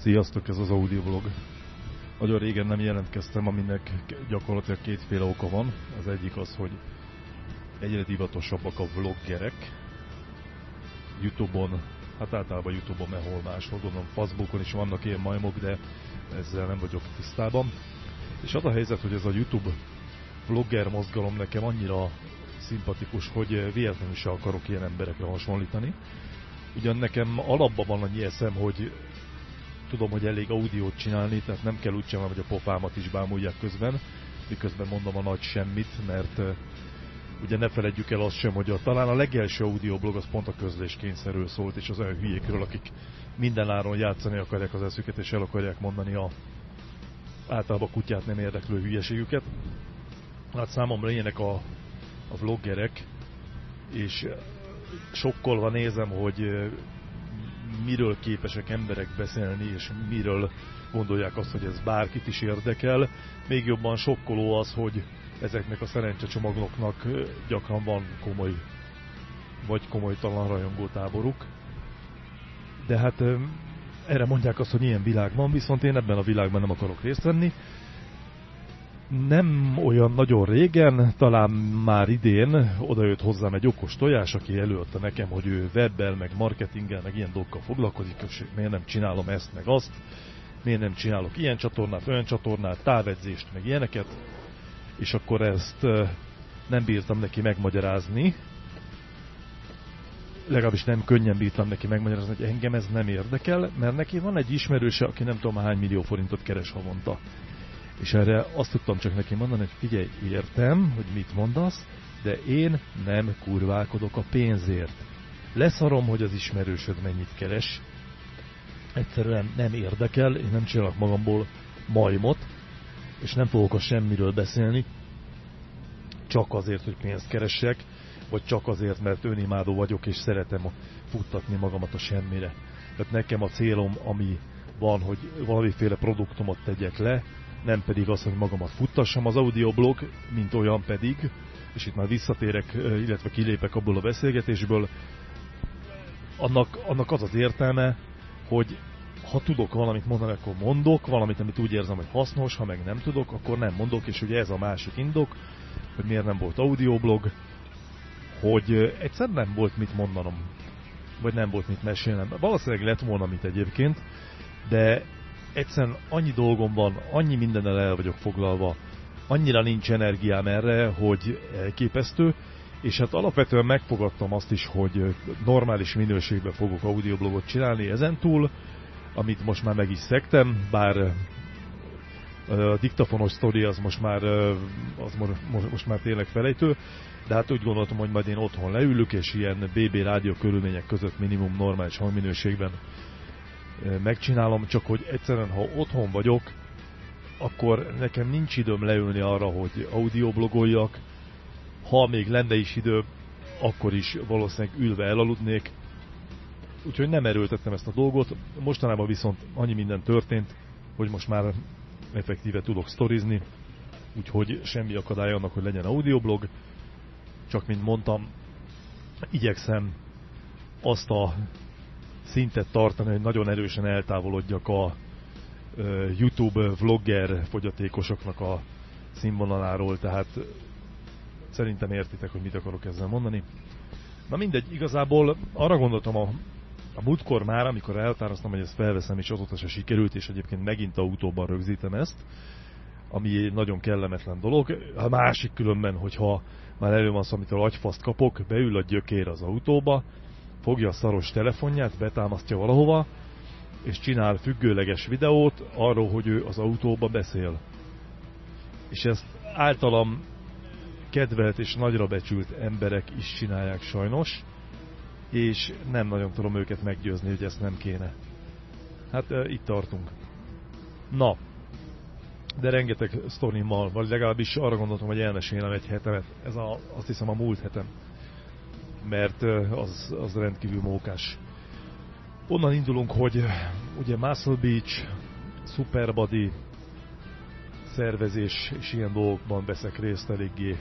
Sziasztok, ez az audioblog. Nagyon régen nem jelentkeztem, aminek gyakorlatilag kétféle oka van. Az egyik az, hogy egyre divatosabbak a vloggerek. Youtube-on, hát általában Youtube-on, mehol máshol, gondolom Facebookon is vannak ilyen majmok, de ezzel nem vagyok tisztában. És az a helyzet, hogy ez a Youtube vlogger mozgalom nekem annyira szimpatikus, hogy véletlenül se akarok ilyen emberekre hasonlítani. Ugyan nekem alapban van annyi eszem, hogy tudom, hogy elég audiót csinálni, tehát nem kell úgy sem, hogy a pofámat is bámulják közben, miközben mondom a nagy semmit, mert ugye ne feledjük el azt sem, hogy a, talán a legelső audioblog az pont a közléskényszerről szólt, és az olyan hülyékről, akik minden áron játszani akarják az eszüket, és el akarják mondani a általában a kutyát nem érdeklő hülyeségüket. Hát számomra ilyenek a, a vloggerek, és sokkolva nézem, hogy miről képesek emberek beszélni, és miről gondolják azt, hogy ez bárkit is érdekel. Még jobban sokkoló az, hogy ezeknek a szerencsecsomagoknak gyakran van komoly vagy komolytalan rajongótáboruk. De hát erre mondják azt, hogy ilyen világ van, viszont én ebben a világban nem akarok részt venni. Nem olyan nagyon régen, talán már idén odajött hozzám egy okos tojás, aki előadta nekem, hogy ő webbel, meg marketinggel, meg ilyen dolgokkal foglalkozik, és miért nem csinálom ezt, meg azt, miért nem csinálok ilyen csatornát, olyan csatornát, távedzést, meg ilyeneket, és akkor ezt nem bírtam neki megmagyarázni, legalábbis nem könnyen bírtam neki megmagyarázni, hogy engem ez nem érdekel, mert neki van egy ismerőse, aki nem tudom hány millió forintot keres havonta. És erre azt tudtam csak neki mondani, hogy figyelj, értem, hogy mit mondasz, de én nem kurválkodok a pénzért. Leszarom, hogy az ismerősöd mennyit keres. Egyszerűen nem érdekel, én nem csinálok magamból majmot, és nem fogok a semmiről beszélni, csak azért, hogy pénzt keressek, vagy csak azért, mert önimádó vagyok, és szeretem futtatni magamat a semmire. Tehát nekem a célom, ami van, hogy valamiféle produktomot tegyek le, nem pedig az, hogy magamat futtassam. Az audioblog, mint olyan pedig, és itt már visszatérek, illetve kilépek abból a beszélgetésből, annak, annak az az értelme, hogy ha tudok valamit mondani, akkor mondok, valamit, amit úgy érzem, hogy hasznos, ha meg nem tudok, akkor nem mondok, és ugye ez a másik indok, hogy miért nem volt audioblog, hogy egyszer nem volt mit mondanom, vagy nem volt mit mesélnem. Valószínűleg lett volna mit egyébként, de egyszerűen annyi dolgom van, annyi mindennel el vagyok foglalva, annyira nincs energiám erre, hogy elképesztő, és hát alapvetően megfogadtam azt is, hogy normális minőségben fogok audioblogot csinálni ezentúl, amit most már meg is szektem, bár a diktafonos sztori az most már, az most már tényleg felejtő, de hát úgy gondoltam, hogy majd én otthon leülök, és ilyen BB rádió körülmények között minimum normális hangminőségben megcsinálom, csak hogy egyszerűen, ha otthon vagyok, akkor nekem nincs időm leülni arra, hogy audioblogoljak. Ha még lenne is idő, akkor is valószínűleg ülve elaludnék. Úgyhogy nem erőltettem ezt a dolgot. Mostanában viszont annyi minden történt, hogy most már effektíve tudok sztorizni, úgyhogy semmi akadály annak, hogy legyen audioblog. Csak mint mondtam, igyekszem azt a szintet tartani, hogy nagyon erősen eltávolodjak a YouTube vlogger fogyatékosoknak a színvonaláról, tehát szerintem értitek, hogy mit akarok ezzel mondani. Na mindegy, igazából arra gondoltam a, a múltkor már, amikor eltároztam, hogy ezt felveszem, és azóta se sikerült, és egyébként megint autóban rögzítem ezt, ami egy nagyon kellemetlen dolog. A másik különben, hogyha már elő van szó, agyfaszt kapok, beül a gyökér az autóba, fogja a szaros telefonját, betámasztja valahova, és csinál függőleges videót arról, hogy ő az autóba beszél. És ezt általam kedvelt és nagyra becsült emberek is csinálják sajnos, és nem nagyon tudom őket meggyőzni, hogy ezt nem kéne. Hát e, itt tartunk. Na, de rengeteg sztorimmal, vagy legalábbis arra gondoltam, hogy elmesélem egy hetemet. Ez a, azt hiszem a múlt hetem mert az, az rendkívül mókás. Onnan indulunk, hogy ugye Muscle Beach, Superbody szervezés és ilyen dolgokban veszek részt eléggé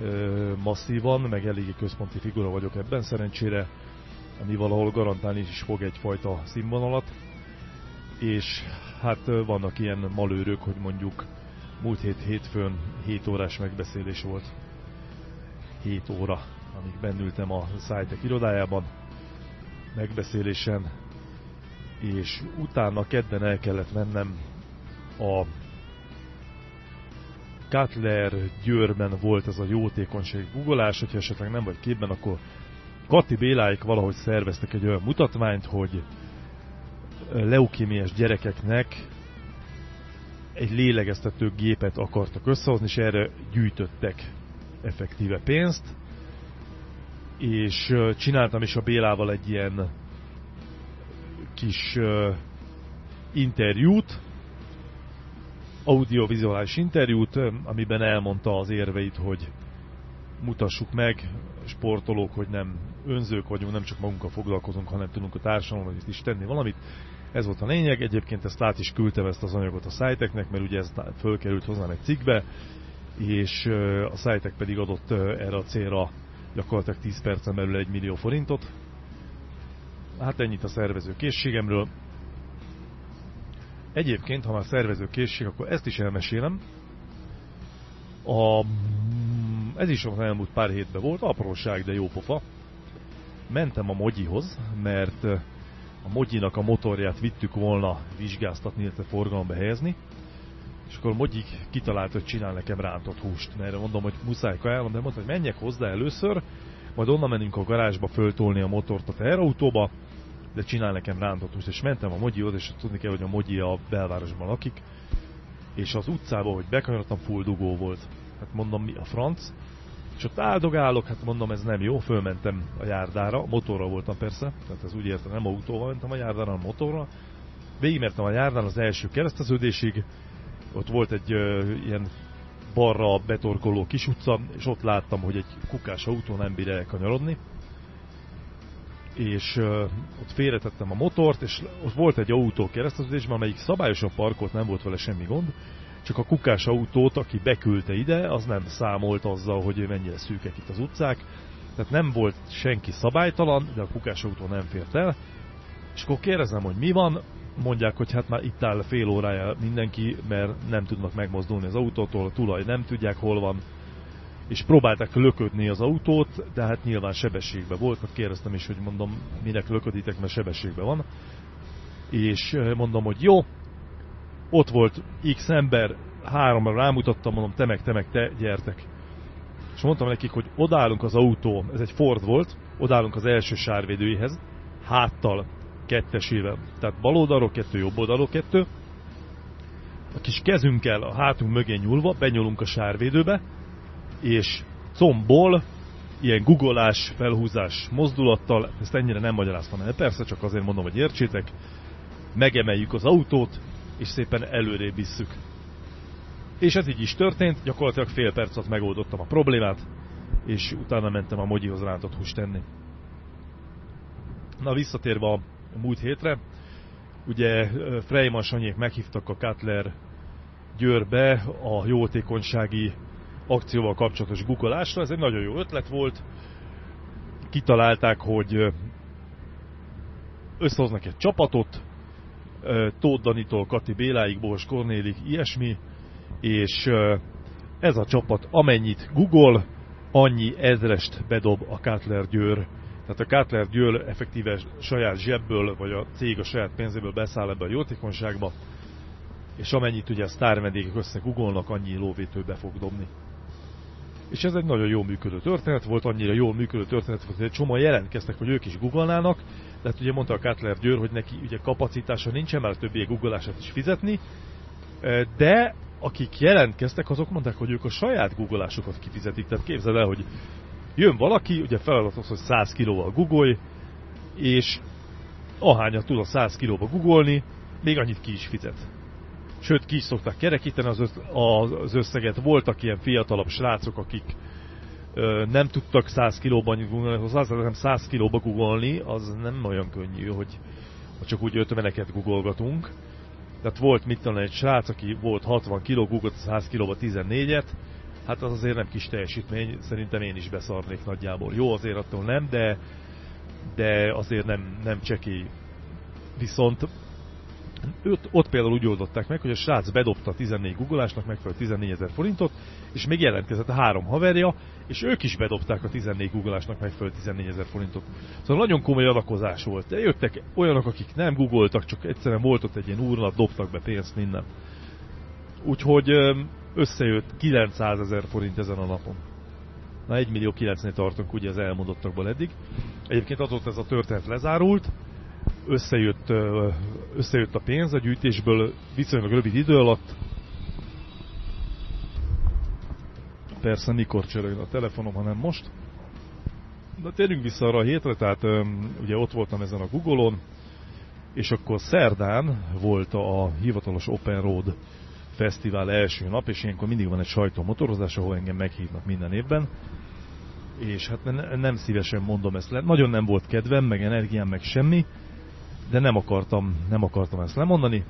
ö, masszívan, meg eléggé központi figura vagyok ebben szerencsére, ami valahol garantálni is fog egyfajta színvonalat. és hát vannak ilyen malőrök, hogy mondjuk múlt hét hétfőn 7 órás megbeszélés volt. 7 óra, amíg bennültem a Szájtek irodájában, megbeszélésen, és utána kedden el kellett mennem a Cutler Győrben volt ez a jótékonyság googolás, hogyha esetleg nem vagy képben, akkor Kati Béláik valahogy szerveztek egy olyan mutatványt, hogy leukémiás gyerekeknek egy lélegeztető gépet akartak összehozni, és erre gyűjtöttek effektíve pénzt. És csináltam is a Bélával egy ilyen kis interjút, audiovizuális interjút, amiben elmondta az érveit, hogy mutassuk meg, sportolók, hogy nem önzők vagyunk, nem csak magunkkal foglalkozunk, hanem tudunk a társadalomnak is tenni valamit. Ez volt a lényeg, egyébként ezt lát is küldtem ezt az anyagot a szájteknek, mert ugye ez fölkerült hozzám egy cikkbe, és a szájtek pedig adott erre a célra gyakorlatilag 10 percen belül 1 millió forintot. Hát ennyit a szervező készségemről. Egyébként, ha már szervező készség, akkor ezt is elmesélem. A, ez is az elmúlt pár hétben volt, apróság, de jó pofa. Mentem a Mogyihoz, mert a Mogyinak a motorját vittük volna vizsgáztatni, illetve forgalomba helyezni. És akkor Mogyi kitalált, hogy csinál nekem rántott húst. Mert mondom, hogy muszáj kajálnom, de mondta, hogy menjek hozzá először, majd onnan menünk a garázsba föltolni a motort a teherautóba, de csinál nekem rántott húst. És mentem a Mogyihoz, és tudni kell, hogy a Mogyi a belvárosban lakik, és az utcában, hogy bekanyarodtam, full dugó volt. Hát mondom, mi a franc? És ott áldogálok, hát mondom, ez nem jó, fölmentem a járdára, motorra voltam persze, tehát ez úgy értem, nem autóval mentem a járdára, hanem motorra. Végigmertem a járdán az első kereszteződésig, ott volt egy ö, ilyen balra betorkoló kis utca, és ott láttam, hogy egy kukás autó nem bír elkanyarodni. És ö, ott félretettem a motort, és ott volt egy autó kereszteződésben, amelyik szabályosan parkolt, nem volt vele semmi gond, csak a kukás autót, aki beküldte ide, az nem számolt azzal, hogy mennyire szűkek itt az utcák. Tehát nem volt senki szabálytalan, de a kukás autó nem fért el. És akkor kérdezem, hogy mi van, mondják, hogy hát már itt áll fél órája mindenki, mert nem tudnak megmozdulni az autótól, a tulaj nem tudják hol van, és próbálták löködni az autót, de hát nyilván sebességben volt, hát kérdeztem is, hogy mondom, minek lököditek, mert sebességben van. És mondom, hogy jó, ott volt X ember, háromra rámutattam, mondom, te meg, te meg, te, gyertek. És mondtam nekik, hogy odállunk az autó, ez egy Ford volt, odállunk az első sárvédőjéhez, háttal, kettesével. Tehát bal oldalról kettő, jobb oldalról kettő. A kis kezünkkel a hátunk mögé nyúlva benyúlunk a sárvédőbe, és combból ilyen googolás, felhúzás mozdulattal, ezt ennyire nem magyaráztam el, persze csak azért mondom, hogy értsétek, megemeljük az autót, és szépen előrébb visszük. És ez így is történt, gyakorlatilag fél perc alatt megoldottam a problémát, és utána mentem a Mogyihoz rántott húst tenni. Na visszatérve a múlt hétre, ugye Freiman Sanyék meghívtak a Cutler Győrbe a jótékonysági akcióval kapcsolatos guggolásra. Ez egy nagyon jó ötlet volt. Kitalálták, hogy összehoznak egy csapatot, Tóth Danitól Kati Béláig, Bors Kornélig, ilyesmi, és ez a csapat amennyit Google, annyi ezrest bedob a Cutler Győr. Tehát a Cutler Győr effektíve saját zsebből, vagy a cég a saját pénzéből beszáll ebbe a jótékonyságba, és amennyit ugye a sztárvendégek össze googolnak, annyi lóvétő be fog dobni. És ez egy nagyon jól működő történet volt, annyira jól működő történet volt, hogy egy csomóan jelentkeztek, hogy ők is googolnának, de hát ugye mondta a Cutler Győr, hogy neki ugye kapacitása már a többiek googolását is fizetni, de akik jelentkeztek, azok mondták, hogy ők a saját googolásokat kifizetik. Tehát képzeld el, hogy jön valaki, ugye feladat az, hogy 100 kilóval googolj, és ahányat tud a 100 kilóba googolni, még annyit ki is fizet. Sőt, ki is szokták kerekíteni az összeget. Voltak ilyen fiatalabb srácok, akik nem tudtak 100 kilóban googolni, az az, nem 100 kilóba googolni, az nem olyan könnyű, hogy csak úgy 50-eket googolgatunk. Tehát volt mit tudom, egy srác, aki volt 60 kiló, googolt 100 kilóba 14-et, hát az azért nem kis teljesítmény, szerintem én is beszarnék nagyjából. Jó, azért attól nem, de, de azért nem, nem csekély. Viszont Őt, ott például úgy oldották meg, hogy a srác bedobta 14 googolásnak megfelelő 14 ezer forintot, és még jelentkezett a három haverja, és ők is bedobták a 14 googolásnak megfelelő 14 ezer forintot. Szóval nagyon komoly adakozás volt. De jöttek olyanok, akik nem googoltak, csak egyszerűen volt ott egy ilyen úrnap, dobtak be pénzt, minden. Úgyhogy összejött 900 ezer forint ezen a napon. Na 1 millió 9 tartunk ugye az elmondottakból eddig. Egyébként azóta ez a történet lezárult, összejött, összejött a pénz a gyűjtésből viszonylag rövid idő alatt. Persze mikor csörög a telefonom, hanem most. De térjünk vissza arra a hétre, tehát ugye ott voltam ezen a Google-on, és akkor szerdán volt a hivatalos Open Road Fesztivál első nap, és ilyenkor mindig van egy sajtómotorozás, ahol engem meghívnak minden évben. És hát nem szívesen mondom ezt le. Nagyon nem volt kedvem, meg energiám, meg semmi de nem akartam, nem akartam ezt lemondani.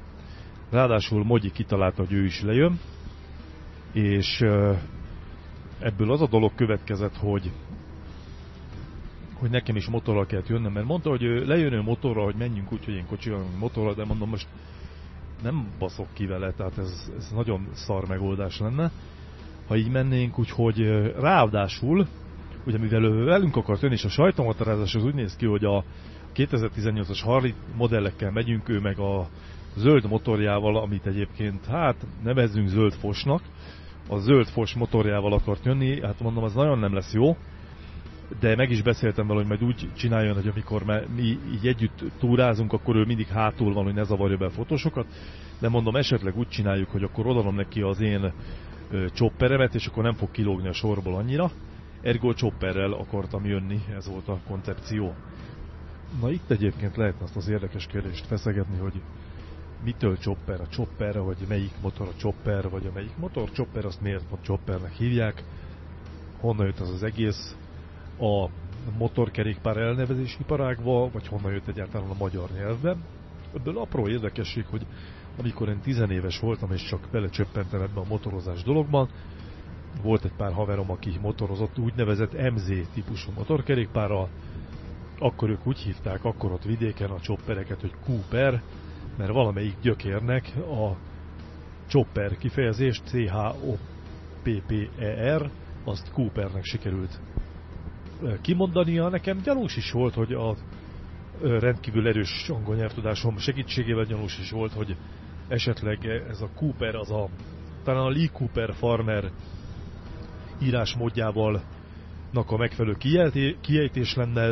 Ráadásul Mogyi kitalálta, hogy ő is lejön, és ebből az a dolog következett, hogy hogy nekem is motorral kellett jönnöm, mert mondta, hogy ő lejön motorral, hogy menjünk úgy, hogy én kocsival motorral, de mondom, most nem baszok ki vele, tehát ez, ez nagyon szar megoldás lenne, ha így mennénk, úgyhogy ráadásul, ugye mivel velünk akart jönni, és a sajtómatarázás az úgy néz ki, hogy a 2018-as Harley modellekkel megyünk, ő meg a zöld motorjával, amit egyébként, hát nevezzünk zöld fosnak, a zöld fos motorjával akart jönni, hát mondom, az nagyon nem lesz jó, de meg is beszéltem vele, hogy majd úgy csináljon, hogy amikor mi így együtt túrázunk, akkor ő mindig hátul van, hogy ne zavarja be a fotósokat, de mondom, esetleg úgy csináljuk, hogy akkor odaadom neki az én chopperemet, és akkor nem fog kilógni a sorból annyira. Ergo chopperrel akartam jönni, ez volt a koncepció. Na itt egyébként lehetne azt az érdekes kérdést feszegetni, hogy mitől chopper a chopper, vagy melyik motor a chopper, vagy a melyik motor? Chopper, azt miért pont choppernek hívják, honnan jött az az egész, a motorkerékpár elnevezési iparágba, vagy honnan jött egyáltalán a magyar nyelvben. Ebből apró érdekesség, hogy amikor én tizenéves voltam, és csak belecsöppentem ebbe a motorozás dologban, volt egy pár haverom, aki motorozott úgynevezett MZ típusú motorkerékpárral, akkor ők úgy hívták akkor ott vidéken a choppereket, hogy Cooper, mert valamelyik gyökérnek a chopper kifejezést C-H-O-P-P-E-R, azt Coopernek sikerült kimondania. Nekem gyanús is volt, hogy a rendkívül erős angol nyelvtudásom segítségével gyanús is volt, hogy esetleg ez a Cooper, az a talán a Lee Cooper Farmer írásmódjával a megfelelő kiejtés lenne,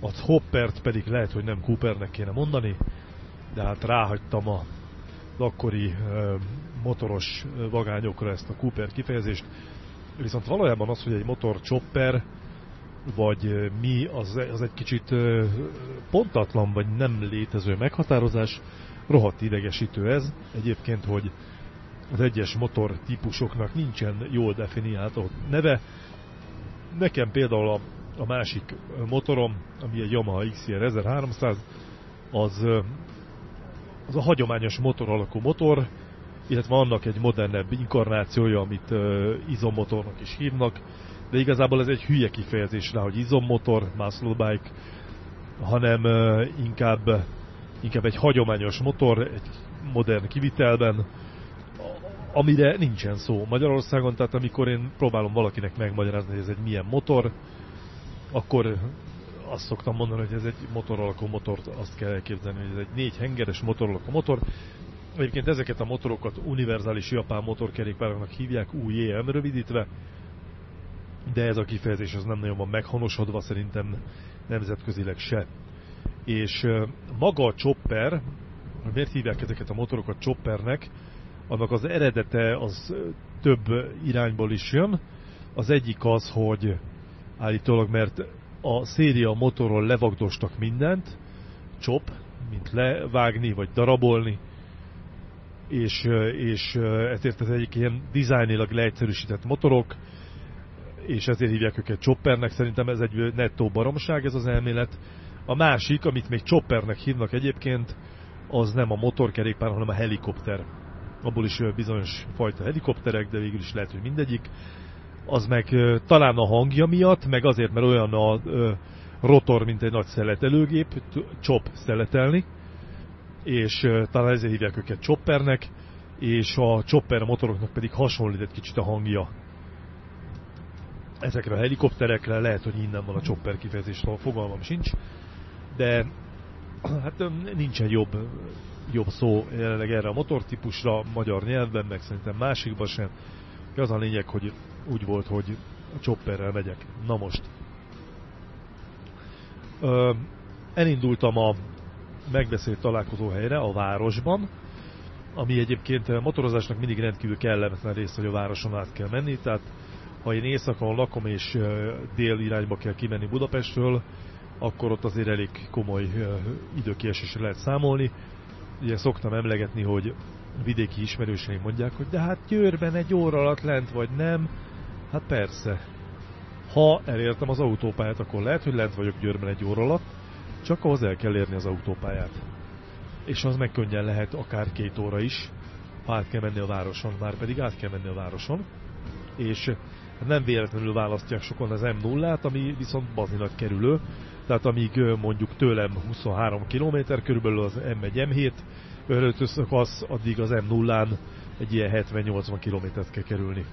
a Hoppert pedig lehet, hogy nem Coopernek kéne mondani, de hát ráhagytam a akkori motoros vagányokra ezt a Cooper kifejezést. Viszont valójában az, hogy egy motor chopper, vagy mi, az, az egy kicsit pontatlan, vagy nem létező meghatározás. Rohadt idegesítő ez. Egyébként, hogy az egyes motor típusoknak nincsen jól definiált neve, Nekem például a, a másik motorom, ami egy Yamaha XR 1300, az, az a hagyományos motor alakú motor, illetve annak egy modernebb inkarnációja, amit uh, izommotornak is hívnak, de igazából ez egy hülye kifejezés rá, hogy izommotor, muscle bike, hanem inkább, inkább egy hagyományos motor, egy modern kivitelben, amire nincsen szó. Magyarországon, tehát amikor én próbálom valakinek megmagyarázni, hogy ez egy milyen motor, akkor azt szoktam mondani, hogy ez egy motor alakú motor, azt kell elképzelni, hogy ez egy négy hengeres motor alakú motor. Egyébként ezeket a motorokat univerzális japán motorkerékpároknak hívják, UJM rövidítve, de ez a kifejezés az nem nagyon van meghonosodva, szerintem nemzetközileg se. És maga a chopper, miért hívják ezeket a motorokat choppernek, annak az eredete az több irányból is jön. Az egyik az, hogy állítólag, mert a széria motorról levagdostak mindent, chop, mint levágni vagy darabolni, és, és ezért ez egyik ilyen dizájnilag leegyszerűsített motorok, és ezért hívják őket choppernek, szerintem ez egy nettó baromság ez az elmélet. A másik, amit még choppernek hívnak egyébként, az nem a motorkerékpár, hanem a helikopter abból is bizonyos fajta helikopterek, de végül is lehet, hogy mindegyik. Az meg talán a hangja miatt, meg azért, mert olyan a rotor, mint egy nagy szeletelőgép, csop szeletelni. és talán ezért hívják őket choppernek, és a chopper motoroknak pedig hasonlít egy kicsit a hangja ezekre a helikopterekre, lehet, hogy innen van a chopper kifejezés, fogalmam sincs, de hát nincsen jobb, jobb szó jelenleg erre a motortípusra, magyar nyelvben, meg szerintem másikban sem. Az a lényeg, hogy úgy volt, hogy a chopperrel megyek. Na most. Ö, elindultam a megbeszélt találkozó helyre a városban, ami egyébként motorozásnak mindig rendkívül kellemetlen része, hogy a városon át kell menni, tehát ha én éjszakon lakom és dél irányba kell kimenni Budapestről, akkor ott azért elég komoly időkiesésre lehet számolni. Ugye szoktam emlegetni, hogy vidéki ismerőseim mondják, hogy de hát Győrben egy óra alatt lent vagy nem. Hát persze. Ha elértem az autópályát, akkor lehet, hogy lent vagyok Győrben egy óra alatt, csak ahhoz el kell érni az autópályát. És az meg könnyen lehet akár két óra is, ha át kell menni a városon, már pedig át kell menni a városon. És nem véletlenül választják sokan az M0-át, ami viszont bazinak kerülő, tehát amíg mondjuk tőlem 23 km körülbelül az M1 M7 öltő szakasz, addig az M0-án egy ilyen 70-80 km-t kell kerülni.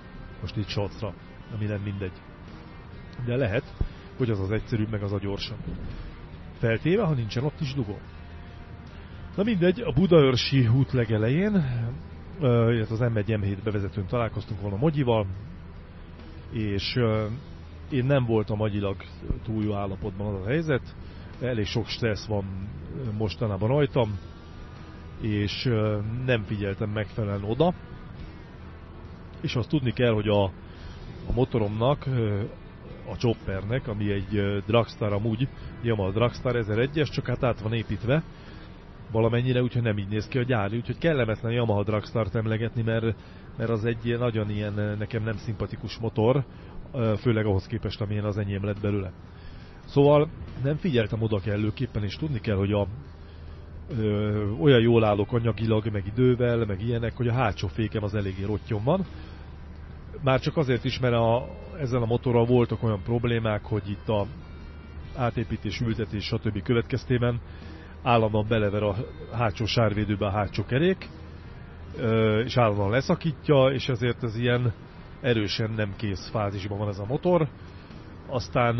Most itt Salcra, ami nem mindegy. De lehet, hogy az az egyszerűbb, meg az a gyorsabb. Feltéve, ha nincsen ott is dugó. Na mindegy, a Budaörsi út legelején, illetve az M1 M7 bevezetőn találkoztunk volna Mogyival, és én nem voltam agyilag túl jó állapotban az a helyzet, elég sok stressz van mostanában rajtam, és nem figyeltem megfelelően oda. És azt tudni kell, hogy a, a motoromnak, a choppernek, ami egy Dragstar amúgy, Yamaha Dragstar 1001-es, csak hát át van építve, valamennyire, úgyhogy nem így néz ki a gyári, úgyhogy kellemetlen Yamaha Dragstart emlegetni, mert, mert az egy nagyon ilyen nekem nem szimpatikus motor, főleg ahhoz képest, amilyen az enyém lett belőle. Szóval nem figyeltem oda kellőképpen, és tudni kell, hogy a, ö, olyan jól állok anyagilag, meg idővel, meg ilyenek, hogy a hátsó fékem az eléggé rottyon van. Már csak azért is, mert a, ezzel a motorral voltak olyan problémák, hogy itt a átépítés, ültetés, stb. következtében állandóan belever a hátsó sárvédőbe a hátsó kerék, és állandóan leszakítja, és ezért ez ilyen erősen nem kész fázisban van ez a motor. Aztán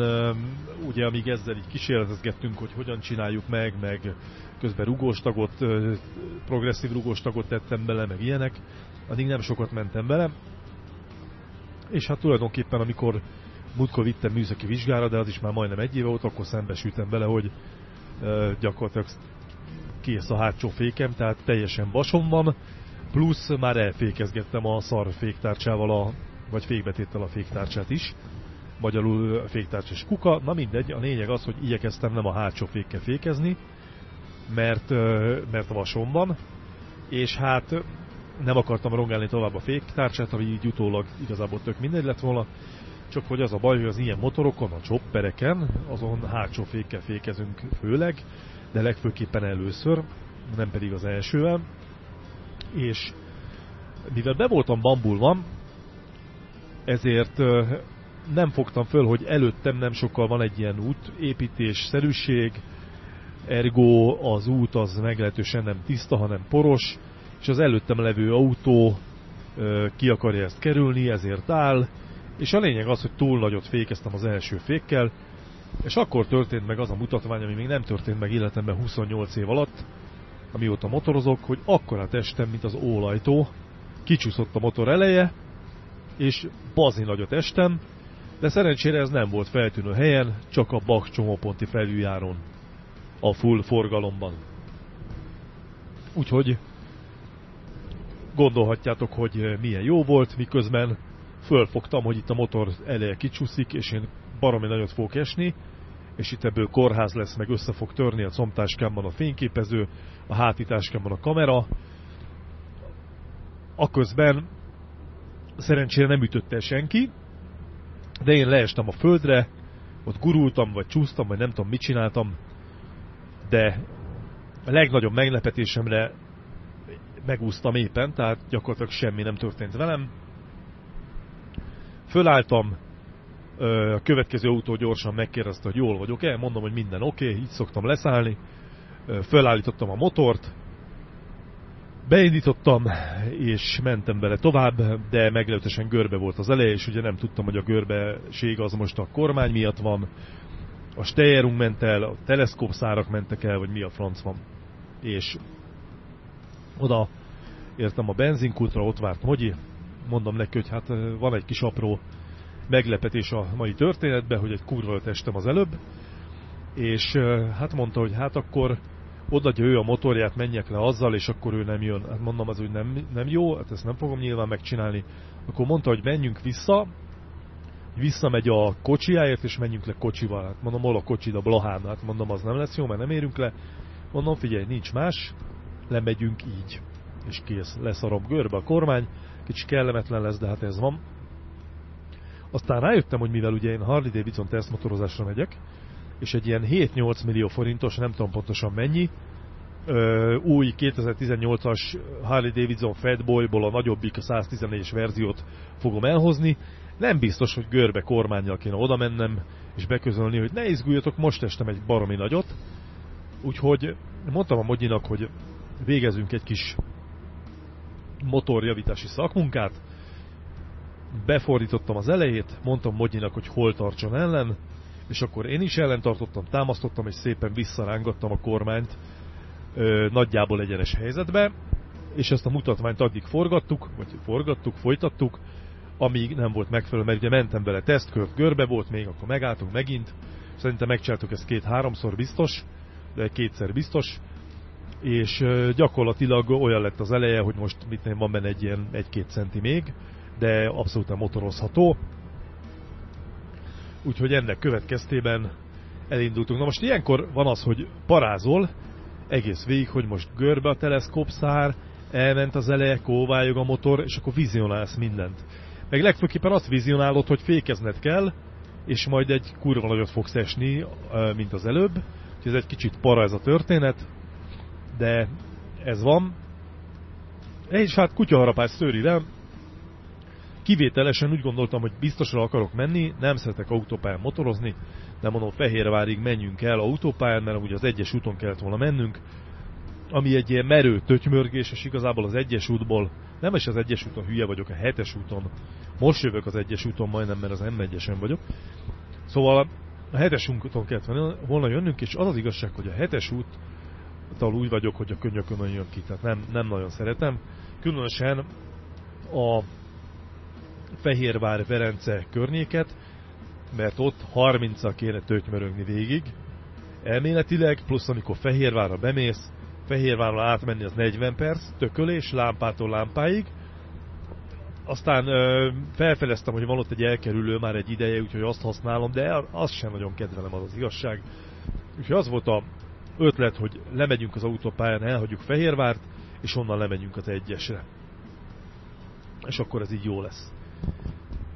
ugye amíg ezzel így kísérletezgettünk, hogy hogyan csináljuk meg, meg közben rugóstagot, progresszív rugóstagot tettem bele, meg ilyenek, addig nem sokat mentem bele. És hát tulajdonképpen amikor múltkor vittem műszaki vizsgára, de az is már majdnem egy éve volt, akkor szembesültem bele, hogy gyakorlatilag kész a hátsó fékem, tehát teljesen vason van, plusz már elfékezgettem a szar féktárcsával, a, vagy fékbetéttel a féktárcsát is, magyarul féktárcsás kuka, na mindegy, a lényeg az, hogy igyekeztem nem a hátsó fékkel fékezni, mert, mert vason van, és hát nem akartam rongálni tovább a féktárcsát, ami így utólag igazából tök mindegy lett volna, csak hogy az a baj, hogy az ilyen motorokon, a choppereken, azon hátsó fékkel fékezünk főleg, de legfőképpen először, nem pedig az elsővel. És mivel be voltam bambulva, ezért nem fogtam föl, hogy előttem nem sokkal van egy ilyen útépítés szerűség, ergo az út az meglehetősen nem tiszta, hanem poros, és az előttem levő autó ki akarja ezt kerülni, ezért áll, és a lényeg az, hogy túl nagyot fékeztem az első fékkel, és akkor történt meg az a mutatvány, ami még nem történt meg életemben 28 év alatt, amióta motorozok, hogy akkora testem, mint az ólajtó, kicsúszott a motor eleje, és bazi nagyot estem, de szerencsére ez nem volt feltűnő helyen, csak a Bach csomóponti felüljáron, a full forgalomban. Úgyhogy gondolhatjátok, hogy milyen jó volt, miközben fölfogtam, hogy itt a motor eleje kicsúszik, és én baromi nagyot fogok esni, és itt ebből kórház lesz, meg össze fog törni a combtáskámban a fényképező, a hátításkámban a kamera. Aközben szerencsére nem ütötte senki, de én leestem a földre, ott gurultam, vagy csúsztam, vagy nem tudom mit csináltam, de a legnagyobb meglepetésemre megúsztam éppen, tehát gyakorlatilag semmi nem történt velem. Fölálltam, a következő autó gyorsan megkérdezte, hogy jól vagyok-e, mondom, hogy minden oké, okay, így szoktam leszállni. Fölállítottam a motort, Beindítottam, és mentem bele tovább, de meglehetősen görbe volt az eleje, és ugye nem tudtam, hogy a görbeség az most a kormány miatt van, a Steyerung ment el, a teleszkópszárak mentek el, vagy mi a franc van. És oda értem a benzinkultra, ott várt Mogyi, mondom neki, hogy hát van egy kis apró meglepetés a mai történetben, hogy egy kurva testem az előbb, és hát mondta, hogy hát akkor odaadja ő a motorját, menjek le azzal, és akkor ő nem jön. Hát mondom, az úgy nem, nem jó, hát ezt nem fogom nyilván megcsinálni. Akkor mondta, hogy menjünk vissza, visszamegy a kocsiáért, és menjünk le kocsival. Hát mondom, hol a kocsid a Blahán? Hát mondom, az nem lesz jó, mert nem érünk le. Mondom, figyelj, nincs más, lemegyünk így. És kész, leszarom görbe a kormány, kicsi kellemetlen lesz, de hát ez van. Aztán rájöttem, hogy mivel ugye én Harley Davidson tesztmotorozásra megyek, és egy ilyen 7-8 millió forintos, nem tudom pontosan mennyi, új 2018-as Harley Davidson Fatboyból a nagyobbik, a 114-es verziót fogom elhozni, nem biztos, hogy görbe kormányjal kéne oda mennem, és beközölni, hogy ne izguljatok, most estem egy baromi nagyot. Úgyhogy mondtam a Mogyinak, hogy végezünk egy kis motorjavítási szakmunkát, befordítottam az elejét, mondtam Mogyinak, hogy hol tartson ellen, és akkor én is ellentartottam, támasztottam, és szépen visszarángattam a kormányt ö, nagyjából egyenes helyzetbe, és ezt a mutatványt addig forgattuk, vagy forgattuk, folytattuk, amíg nem volt megfelelő, mert ugye mentem vele tesztkört, görbe volt még, akkor megálltunk megint, szerintem megcsináltuk ezt két-háromszor biztos, de kétszer biztos, és gyakorlatilag olyan lett az eleje, hogy most mit nem van benne egy ilyen 1-2 centi még, de abszolút motorozható. Úgyhogy ennek következtében elindultunk. Na most ilyenkor van az, hogy parázol egész végig, hogy most görbe a teleszkópszár, elment az eleje, kóvályog a motor, és akkor vizionálsz mindent. Meg legfőképpen azt vizionálod, hogy fékezned kell, és majd egy kurva nagyot fogsz esni, mint az előbb. Úgyhogy ez egy kicsit para ez a történet, de ez van. És hát kutyaharapás szőrire, Kivételesen úgy gondoltam, hogy biztosra akarok menni, nem szeretek autópályán motorozni, de mondom Fehérvárig menjünk el autópályán, mert ugye az egyes úton kellett volna mennünk, ami egy ilyen merő tötymörgés, és igazából az egyes útból, nem is az egyes úton hülye vagyok, a hetes úton, most jövök az egyes úton majdnem, mert az M1-esen vagyok. Szóval a hetes úton kellett volna jönnünk, és az az igazság, hogy a hetes út úgy vagyok, hogy a könnyökön jön ki, tehát nem, nem nagyon szeretem. Különösen a Fehérvár-Verence környéket, mert ott 30-al kéne tötymörögni végig. Elméletileg, plusz amikor Fehérvárra bemész, Fehérvárra átmenni az 40 perc, tökölés, lámpától lámpáig. Aztán ö, felfedeztem, hogy van ott egy elkerülő már egy ideje, úgyhogy azt használom, de azt sem nagyon kedvelem, az az igazság. Úgyhogy az volt a ötlet, hogy lemegyünk az autópályán, elhagyjuk Fehérvárt, és onnan lemegyünk az egyesre. És akkor ez így jó lesz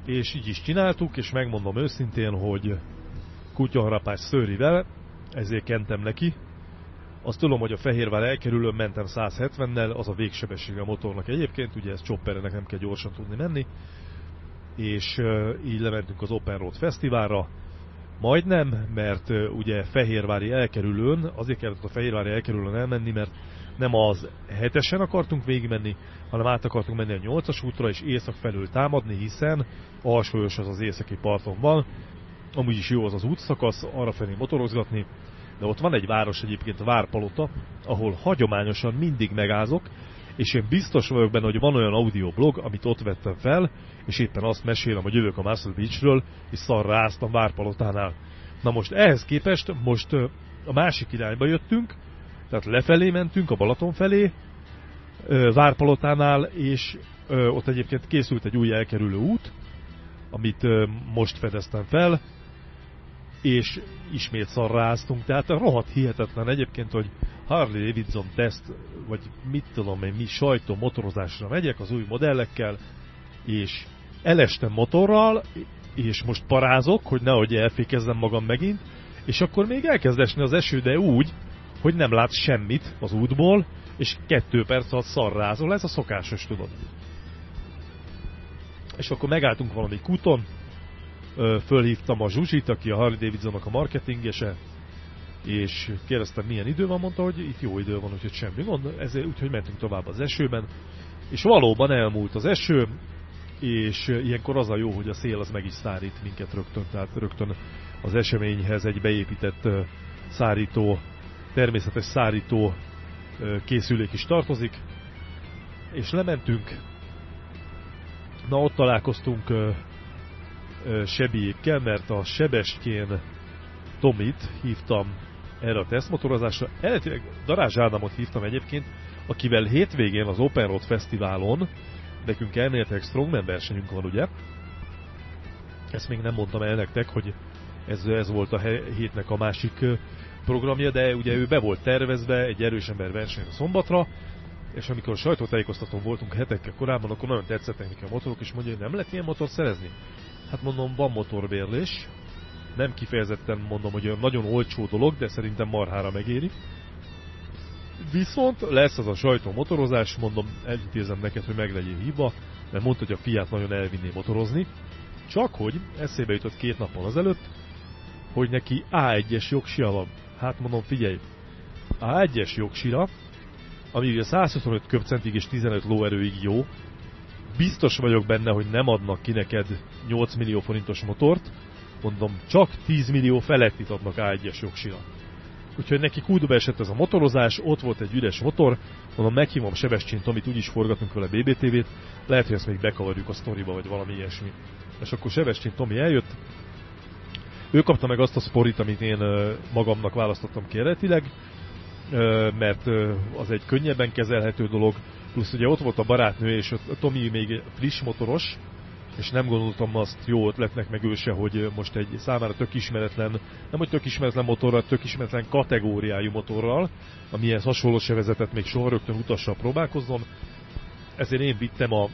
és így is csináltuk, és megmondom őszintén, hogy kutyaharapás szőrivel, ezért kentem neki. Azt tudom, hogy a Fehérvár elkerülőn mentem 170-nel, az a végsebessége a motornak egyébként, ugye ez choppernek nem kell gyorsan tudni menni, és így lementünk az Open Road Fesztiválra, Majdnem, mert ugye Fehérvári elkerülőn, azért kellett a Fehérvári elkerülőn elmenni, mert nem az hetesen akartunk végigmenni, hanem át akartunk menni a nyolcas útra, és észak felől támadni, hiszen alsólyos az az északi parton van, amúgy is jó az az útszakasz, arra felé motorozgatni, de ott van egy város egyébként, a Várpalota, ahol hagyományosan mindig megázok, és én biztos vagyok benne, hogy van olyan audioblog, amit ott vettem fel, és éppen azt mesélem, hogy jövök a Muscle Beachről, és szarra áztam Várpalotánál. Na most ehhez képest, most a másik irányba jöttünk, tehát lefelé mentünk, a Balaton felé, Várpalotánál, és ott egyébként készült egy új elkerülő út, amit most fedeztem fel, és ismét szarráztunk, tehát rohadt hihetetlen egyébként, hogy Harley Davidson teszt, vagy mit tudom én, mi sajtó motorozásra megyek az új modellekkel, és elestem motorral, és most parázok, hogy nehogy elfékezzem magam megint, és akkor még elkezd esni az eső, de úgy, hogy nem látsz semmit az útból, és kettő perc alatt szarrázol, ez a szokásos, tudod. És akkor megálltunk valami kúton, fölhívtam a Zsuzsit, aki a Harley Davidsonnak a marketingese, és kérdeztem milyen idő van, mondta, hogy itt jó idő van, úgyhogy semmi gond, ezért úgyhogy mentünk tovább az esőben, és valóban elmúlt az eső, és ilyenkor az a jó, hogy a szél az meg is szárít minket rögtön, tehát rögtön az eseményhez egy beépített szárító, természetes szárító készülék is tartozik, és lementünk, na ott találkoztunk Sebiékkel, mert a Sebestyén Tomit hívtam erre a tesztmotorozásra. Eredetileg Darázs Ádámot hívtam egyébként, akivel hétvégén az Open Road Fesztiválon nekünk elméletileg Strongman versenyünk van, ugye? Ezt még nem mondtam el nektek, hogy ez, ez volt a hétnek a másik programja, de ugye ő be volt tervezve egy erős ember versenyre szombatra, és amikor sajtótájékoztatón voltunk hetekkel korábban, akkor nagyon tetszett neki a motorok, és mondja, hogy nem lehet ilyen motor szerezni. Hát mondom, van motorbérlés, nem kifejezetten mondom, hogy olyan nagyon olcsó dolog, de szerintem marhára megéri. Viszont lesz az a sajtó motorozás, mondom, elintézem neked, hogy meg legyél hívva, mert mondta, hogy a fiát nagyon elvinné motorozni. Csak hogy eszébe jutott két nappal azelőtt, hogy neki A1-es jogsia van. Hát mondom, figyelj, A1-es jogsira, ami ugye 125 köbcentig és 15 lóerőig jó, biztos vagyok benne, hogy nem adnak ki neked 8 millió forintos motort, mondom, csak 10 millió felettit adnak A1-es jogsira. Úgyhogy neki kúdba esett ez a motorozás, ott volt egy üres motor, mondom, meghívom Sebestyén Tomit, úgyis forgatunk vele BBTV-t, lehet, hogy ezt még bekavarjuk a sztoriba, vagy valami ilyesmi. És akkor Sebestyén Tomi eljött, ő kapta meg azt a szporit, amit én magamnak választottam ki mert az egy könnyebben kezelhető dolog, plusz ugye ott volt a barátnő, és a Tomi még friss motoros, és nem gondoltam azt jó ötletnek, meg ő se, hogy most egy számára tök ismeretlen, nem hogy tök ismeretlen motorral, tök ismeretlen kategóriájú motorral, amihez hasonló se vezetett még soha rögtön utassal próbálkoznom. Ezért én vittem a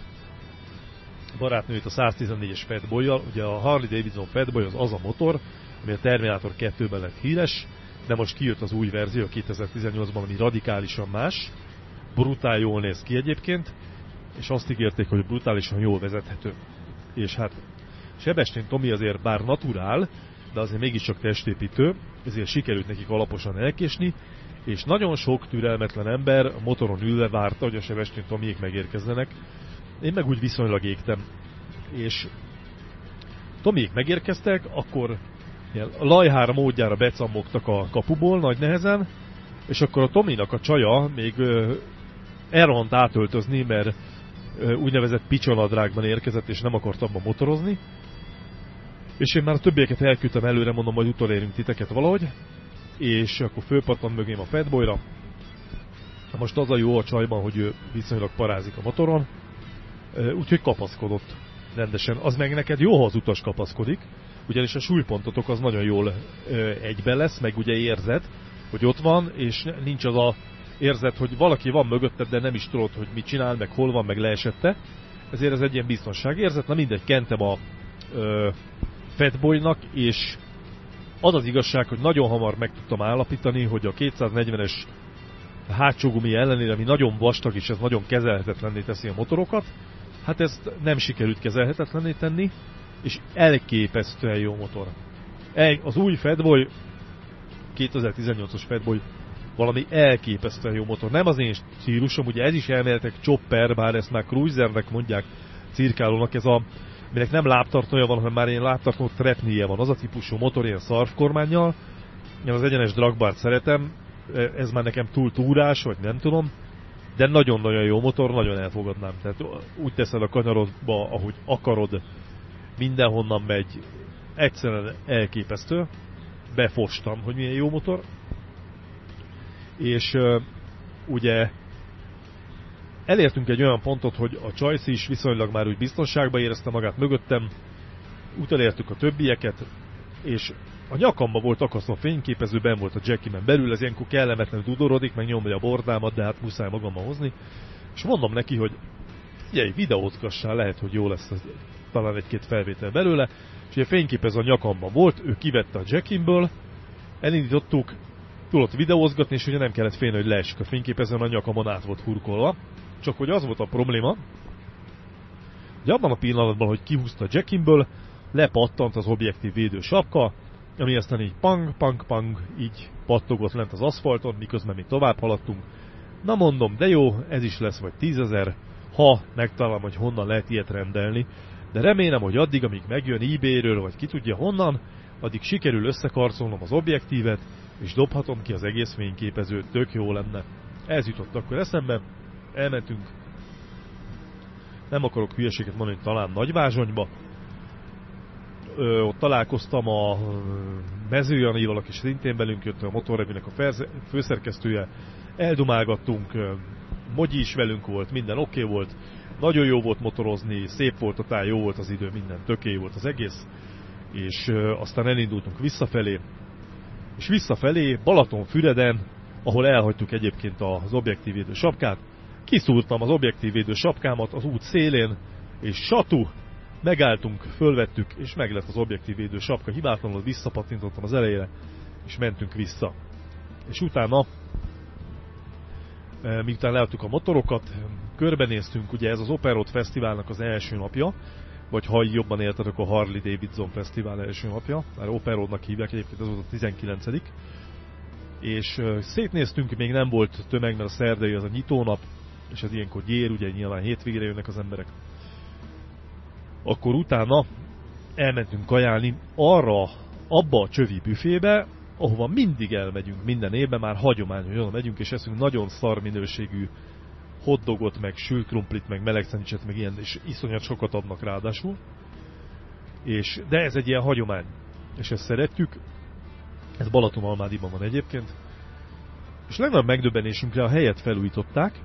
barátnőt a 114-es fatboy ugye a Harley Davidson Fatboy az az a motor, ami a Terminator 2-ben lett híres, de most kijött az új verzió 2018-ban, ami radikálisan más, brutál jól néz ki egyébként, és azt ígérték, hogy brutálisan jól vezethető. És hát Sebestén Tomi azért bár naturál, de azért mégiscsak testépítő, ezért sikerült nekik alaposan elkésni, és nagyon sok türelmetlen ember motoron ülve várta, hogy a Sebestén Tomiék megérkezzenek. Én meg úgy viszonylag égtem. És Tomiék megérkeztek, akkor ilyen lajhára módjára becammogtak a kapuból nagy nehezen, és akkor a Tominak a csaja még elrohant átöltözni, mert úgynevezett picsanadrágban érkezett, és nem akart abban motorozni. És én már a többieket elküldtem előre, mondom, hogy utolérünk titeket valahogy. És akkor fölpattant mögém a Fatboyra. Most az a jó a csajban, hogy ő viszonylag parázik a motoron. Úgyhogy kapaszkodott rendesen. Az meg neked jó, ha az utas kapaszkodik, ugyanis a súlypontotok az nagyon jól egybe lesz, meg ugye érzed, hogy ott van, és nincs az a érzed, hogy valaki van mögötted, de nem is tudod, hogy mit csinál, meg hol van, meg leesette. Ezért ez egy ilyen biztonságérzet. Na mindegy, kentem a ö, Fatboynak, és az az igazság, hogy nagyon hamar meg tudtam állapítani, hogy a 240-es hátsó gumi ellenére, ami nagyon vastag, és ez nagyon kezelhetetlenné teszi a motorokat, hát ezt nem sikerült kezelhetetlenné tenni, és elképesztően jó motor. Az új Fatboy, 2018-os Fatboy valami elképesztően jó motor. Nem az én stílusom, ugye ez is elméletek chopper, bár ezt már cruisernek mondják cirkálónak, ez a minek nem lábtartója van, hanem már ilyen lábtartó trepnie van. Az a típusú motor ilyen szarvkormányjal. Én az egyenes dragbart szeretem, ez már nekem túl túrás, vagy nem tudom, de nagyon-nagyon jó motor, nagyon elfogadnám. Tehát úgy teszed a kanyarodba, ahogy akarod, mindenhonnan megy, egyszerűen elképesztő. Befostam, hogy milyen jó motor és ugye elértünk egy olyan pontot, hogy a Csajci is viszonylag már úgy biztonságban érezte magát mögöttem, utalértük a többieket, és a nyakamba volt akasztva a fényképező, ben volt a Jackie-men belül, ez ilyenkor kellemetlenül dudorodik, meg nyomja a bordámat, de hát muszáj magammal hozni. És mondom neki, hogy figyelj, videózgassál, lehet, hogy jó lesz az, talán egy-két felvétel belőle. És ugye fényképező a nyakamban volt, ő kivette a Jackimből, elindítottuk, tudott videózgatni, és ugye nem kellett félni, hogy leesik a fényképezőn, a nyakamon át volt hurkolva. Csak hogy az volt a probléma, hogy abban a pillanatban, hogy kihúzta a jackimből, lepattant az objektív védő sapka, ami aztán így pang, pang, pang, így pattogott lent az aszfalton, miközben még tovább haladtunk. Na mondom, de jó, ez is lesz vagy tízezer, ha megtalálom, hogy honnan lehet ilyet rendelni, de remélem, hogy addig, amíg megjön eBay-ről, vagy ki tudja honnan, addig sikerül összekarcolnom az objektívet, és dobhatom ki az egész fényképezőt, tök jó lenne. Ez jutott akkor eszembe, elmentünk, nem akarok hülyeséget mondani, talán Nagyvázsonyba, Ö, ott találkoztam a mezőjanival, aki szintén velünk jött, a motorrevinek a főszerkesztője, eldumálgattunk, Mogyi is velünk volt, minden oké okay volt, nagyon jó volt motorozni, szép volt a táj, jó volt az idő, minden töké volt az egész, és aztán elindultunk visszafelé, és visszafelé Balatonfüreden, ahol elhagytuk egyébként az objektívvédő sapkát, kiszúrtam az objektívvédő sapkámat az út szélén, és satú, megálltunk, fölvettük, és meg lett az objektívvédő sapka, hibátlanul visszapattintottam az elejére, és mentünk vissza. És utána, miután leadtuk a motorokat, körbenéztünk, ugye ez az Operot Fesztiválnak az első napja, vagy ha jobban érted, akkor Harley Davidson Fesztivál első napja, már Operodnak hívják egyébként, ez volt a 19 és szétnéztünk, még nem volt tömeg, mert a szerdai az a nyitónap, és ez ilyenkor gyér, ugye nyilván hétvégére jönnek az emberek. Akkor utána elmentünk kajálni arra, abba a csövi büfébe, ahova mindig elmegyünk minden évben, már hagyomány, hogy megyünk, és eszünk nagyon szar minőségű hotdogot, meg sült krumplit, meg meleg szendvicset, meg ilyen, és iszonyat sokat adnak ráadásul. És, de ez egy ilyen hagyomány, és ezt szeretjük. Ez Balatonalmádiban van egyébként. És legnagyobb megdöbbenésünkre a helyet felújították,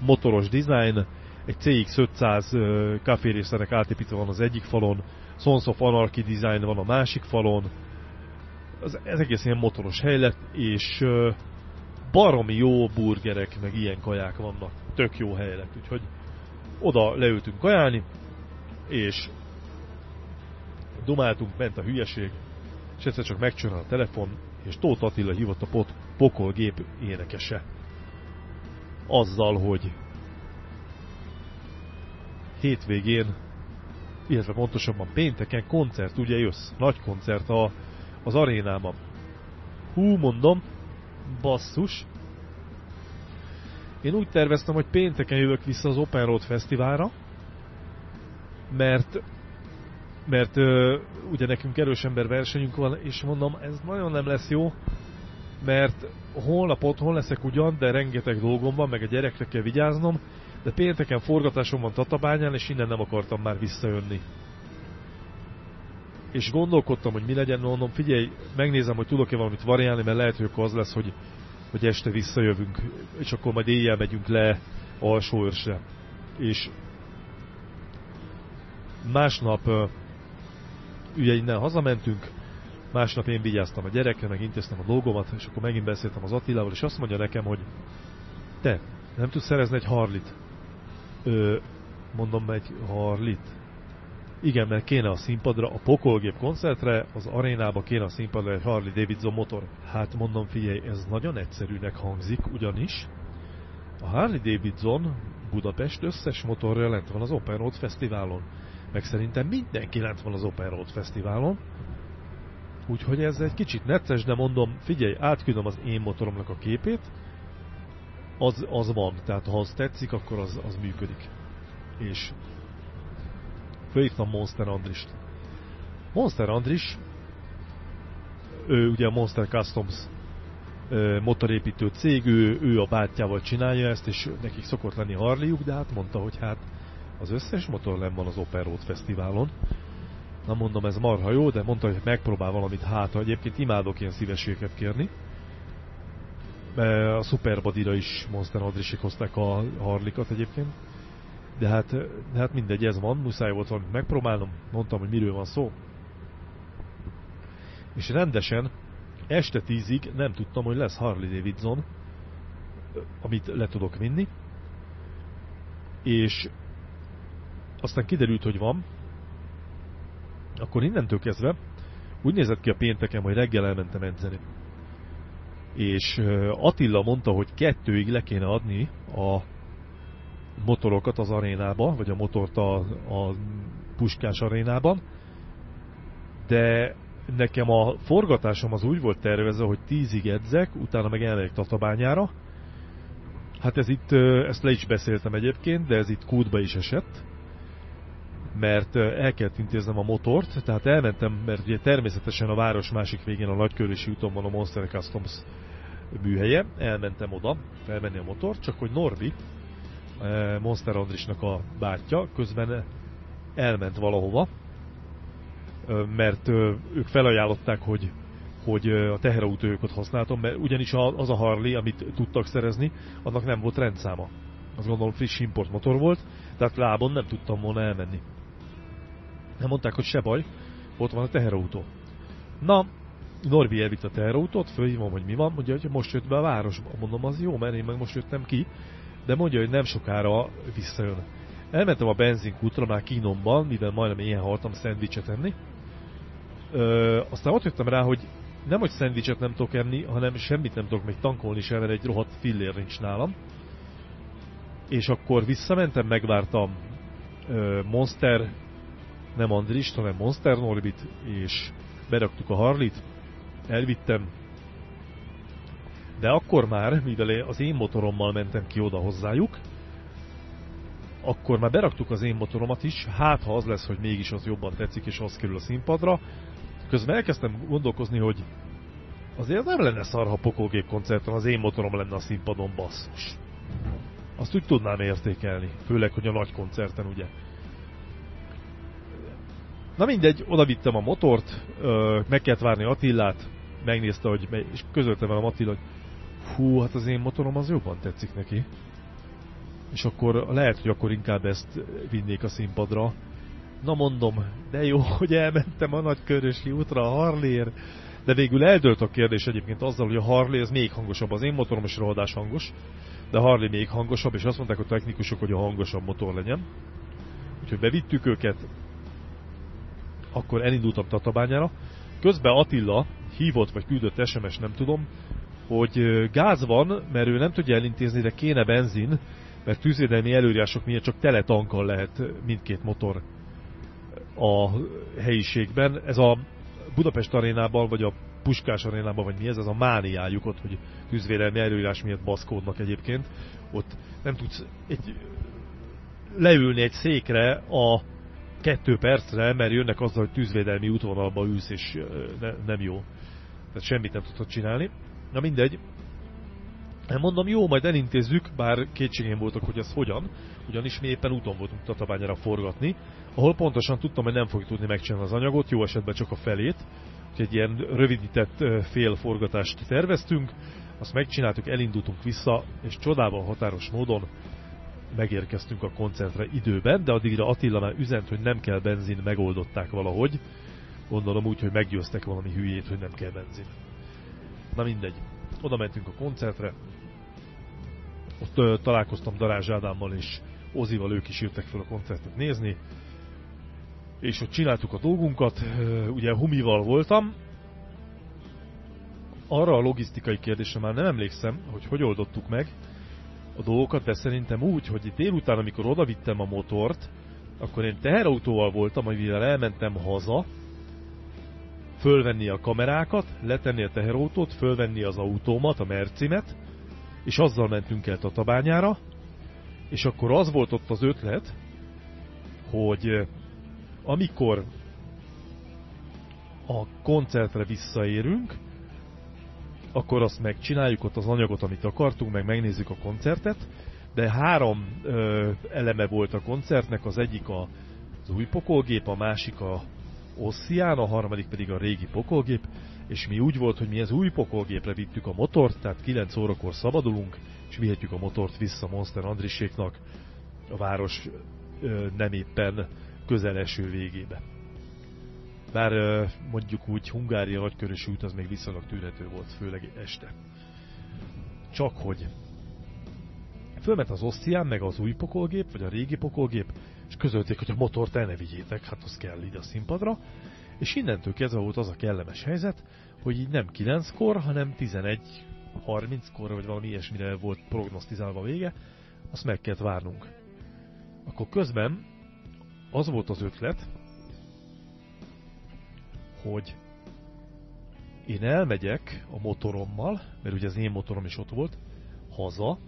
motoros design, egy CX500 kaférészenek átépítve van az egyik falon, Sons of Anarchy design van a másik falon, az, ez egész ilyen motoros hely és baromi jó burgerek, meg ilyen kaják vannak. Tök jó hely lett, úgyhogy oda leültünk kajálni, és dumáltunk, ment a hülyeség, és egyszer csak megcsörön a telefon, és Tóth Attila hívott a pot, pokolgép énekese. Azzal, hogy hétvégén, illetve pontosabban pénteken koncert, ugye jössz, nagy koncert a, az arénában. Hú, mondom, basszus. Én úgy terveztem, hogy pénteken jövök vissza az Open Road Fesztiválra, mert mert ö, ugye nekünk erős ember versenyünk van, és mondom, ez nagyon nem lesz jó, mert holnap otthon leszek ugyan, de rengeteg dolgom van, meg a gyerekre kell vigyáznom, de pénteken forgatásom van Tatabányán, és innen nem akartam már visszajönni és gondolkodtam, hogy mi legyen, mondom, figyelj, megnézem, hogy tudok-e valamit variálni, mert lehet, hogy az lesz, hogy, hogy este visszajövünk, és akkor majd éjjel megyünk le őrsre. És másnap ugye innen hazamentünk, másnap én vigyáztam a gyerekre, meg intéztem a dolgomat, és akkor megint beszéltem az Attilával, és azt mondja nekem, hogy te, nem tudsz szerezni egy Harlit? Ö, mondom, egy Harlit? Igen, mert kéne a színpadra, a pokolgép koncertre, az arénába kéne a színpadra egy Harley Davidson motor. Hát mondom, figyelj, ez nagyon egyszerűnek hangzik, ugyanis a Harley Davidson Budapest összes motorja lent van az Open Road Fesztiválon. Meg szerintem mindenki lent van az Open Road Fesztiválon. Úgyhogy ez egy kicsit necces, de mondom, figyelj, átküldöm az én motoromnak a képét, az, az van, tehát ha az tetszik, akkor az, az működik. És fölhívtam Monster Andrist. Monster Andris, ő ugye a Monster Customs motorépítő cég, ő, ő a bátyjával csinálja ezt, és nekik szokott lenni Harleyjuk, de hát mondta, hogy hát az összes motor nem van az Open Road Fesztiválon. Na mondom, ez marha jó, de mondta, hogy megpróbál valamit hát, egyébként imádok ilyen szívességet kérni. A Superbody-ra is Monster Andrisik hozták a Harlikat egyébként. De hát, de hát mindegy, ez van, muszáj volt valamit megpróbálnom, mondtam, hogy miről van szó. És rendesen este tízig nem tudtam, hogy lesz Harley Davidson, amit le tudok vinni. És aztán kiderült, hogy van. Akkor innentől kezdve úgy nézett ki a pénteken, hogy reggel elmentem edzeni. És Attila mondta, hogy kettőig le kéne adni a motorokat az arénába, vagy a motort a, a puskás arénában, de nekem a forgatásom az úgy volt tervezve, hogy tízig edzek, utána meg elmegyek Tatabányára. Hát ez itt, ezt le is beszéltem egyébként, de ez itt kútba is esett mert el kellett intéznem a motort, tehát elmentem, mert ugye természetesen a város másik végén a nagykörösi úton van a Monster Customs műhelye, elmentem oda felvenni a motort, csak hogy Norbi, Monster Andrisnak a bátyja, közben elment valahova, mert ők felajánlották, hogy, hogy a teherautójukat használtam, mert ugyanis az a Harley, amit tudtak szerezni, annak nem volt rendszáma. Azt gondolom friss import motor volt, tehát lábon nem tudtam volna elmenni. Nem mondták, hogy se baj, ott van a teherautó. Na, Norbi elvitt a teherautót, fölhívom, hogy mi van, mondja, hogy most jött be a városba. Mondom, az jó, mert én meg most jöttem ki, de mondja, hogy nem sokára visszajön. Elmentem a benzinkútra már kínomban, mivel majdnem ilyen haltam szendvicset enni. Ö, aztán ott jöttem rá, hogy nem, hogy szendvicset nem tudok enni, hanem semmit nem tudok még tankolni sem, mert egy rohadt fillér nincs nálam. És akkor visszamentem, megvártam ö, Monster nem Andrist, hanem Monster Norbit, és beraktuk a Harlit, elvittem, de akkor már, mivel az én motorommal mentem ki oda hozzájuk, akkor már beraktuk az én motoromat is, hát ha az lesz, hogy mégis az jobban tetszik, és az kerül a színpadra. Közben elkezdtem gondolkozni, hogy azért nem lenne szar, ha pokolgép koncerten az én motorom lenne a színpadon, basszus. Azt úgy tudnám értékelni, főleg, hogy a nagy koncerten, ugye. Na mindegy, oda vittem a motort, meg kellett várni Attillát, megnézte, hogy és közölte velem Attila, hogy hú, hát az én motorom az jobban tetszik neki. És akkor lehet, hogy akkor inkább ezt vinnék a színpadra. Na mondom, de jó, hogy elmentem a nagykörösi útra a Harley-ért. De végül eldőlt a kérdés egyébként azzal, hogy a Harley az még hangosabb. Az én motorom is rohadás hangos, de a Harley még hangosabb, és azt mondták a technikusok, hogy a hangosabb motor legyen. Úgyhogy bevittük őket, akkor elindultam Tatabányára. Közben Attila hívott vagy küldött SMS, nem tudom, hogy gáz van, mert ő nem tudja elintézni, de kéne benzin, mert tűzvédelmi előírások miatt csak tele tankkal lehet mindkét motor a helyiségben. Ez a Budapest arénában, vagy a Puskás arénában, vagy mi ez, ez a mániájuk ott, hogy tűzvédelmi előírás miatt baszkódnak egyébként. Ott nem tudsz egy, leülni egy székre a kettő percre, mert jönnek azzal, hogy tűzvédelmi útvonalba ülsz, és ne, nem jó. Tehát semmit nem tudod csinálni. Na mindegy. Mondom, jó, majd elintézzük, bár kétségén voltak, hogy ez hogyan, ugyanis mi éppen úton voltunk Tatabányára forgatni, ahol pontosan tudtam, hogy nem fogjuk tudni megcsinálni az anyagot, jó esetben csak a felét, úgyhogy egy ilyen rövidített fél forgatást terveztünk, azt megcsináltuk, elindultunk vissza, és csodával határos módon megérkeztünk a koncertre időben, de addigra Attila már üzent, hogy nem kell benzin, megoldották valahogy. Gondolom úgy, hogy meggyőztek valami hülyét, hogy nem kell benzin. Na mindegy. Oda mentünk a koncertre. Ott ö, találkoztam Darázs Ádámmal és Ozival, ők is jöttek fel a koncertet nézni. És ott csináltuk a dolgunkat. Ugye Humival voltam. Arra a logisztikai kérdésre már nem emlékszem, hogy hogy oldottuk meg a dolgokat, de szerintem úgy, hogy délután, amikor odavittem a motort, akkor én teherautóval voltam, amivel elmentem haza, fölvenni a kamerákat, letenni a teherautót, fölvenni az autómat, a Mercimet, és azzal mentünk el Tatabányára, és akkor az volt ott az ötlet, hogy eh, amikor a koncertre visszaérünk, akkor azt megcsináljuk ott az anyagot, amit akartunk, meg megnézzük a koncertet, de három ö, eleme volt a koncertnek, az egyik a, az új pokolgép, a másik a Ossian, a harmadik pedig a régi pokolgép, és mi úgy volt, hogy mi az új pokolgépre vittük a motort, tehát 9 órakor szabadulunk, és vihetjük a motort vissza Monster Andriséknak a város ö, nem éppen közeleső végébe. Bár mondjuk úgy Hungária nagykörös út az még viszonylag tűrhető volt, főleg este. Csak hogy fölment az Osztián, meg az új pokolgép, vagy a régi pokolgép, és közölték, hogy a motort el ne vigyétek, hát az kell így a színpadra, és innentől kezdve volt az a kellemes helyzet, hogy így nem 9-kor, hanem 11-30-kor, vagy valami ilyesmire volt prognosztizálva vége, azt meg kellett várnunk. Akkor közben az volt az ötlet, hogy én elmegyek a motorommal, mert ugye az én motorom is ott volt, haza,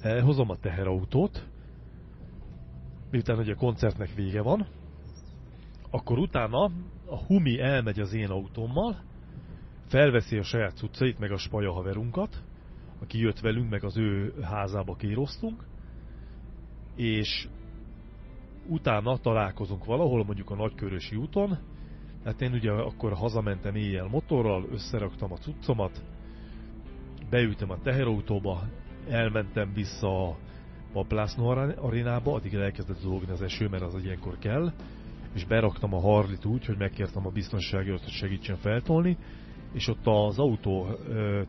elhozom a teherautót, miután ugye a koncertnek vége van, akkor utána a Humi elmegy az én autómmal, felveszi a saját cuccait, meg a spaja haverunkat, aki jött velünk, meg az ő házába kéroztunk, és utána találkozunk valahol, mondjuk a Nagykörösi úton, hát én ugye akkor hazamentem éjjel motorral, összeraktam a cuccomat, beültem a teherautóba, elmentem vissza a Paplászno arénába, addig elkezdett zúgni az eső, mert az ilyenkor kell, és beraktam a Harlit úgy, hogy megkértem a biztonsági hogy segítsen feltolni, és ott az autó,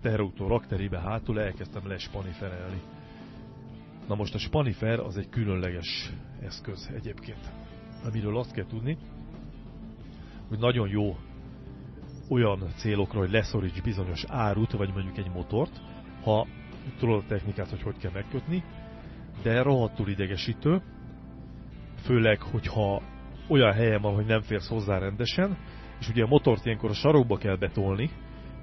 teherautó rakterébe hátul elkezdtem lespaniferelni. Na most a spanifer az egy különleges eszköz egyébként, amiről azt kell tudni, hogy nagyon jó olyan célokra, hogy leszoríts bizonyos árut, vagy mondjuk egy motort, ha tudod a technikát, hogy hogy kell megkötni, de rohadtul idegesítő, főleg, hogyha olyan helyen van, hogy nem férsz hozzá rendesen, és ugye a motort ilyenkor a sarokba kell betolni,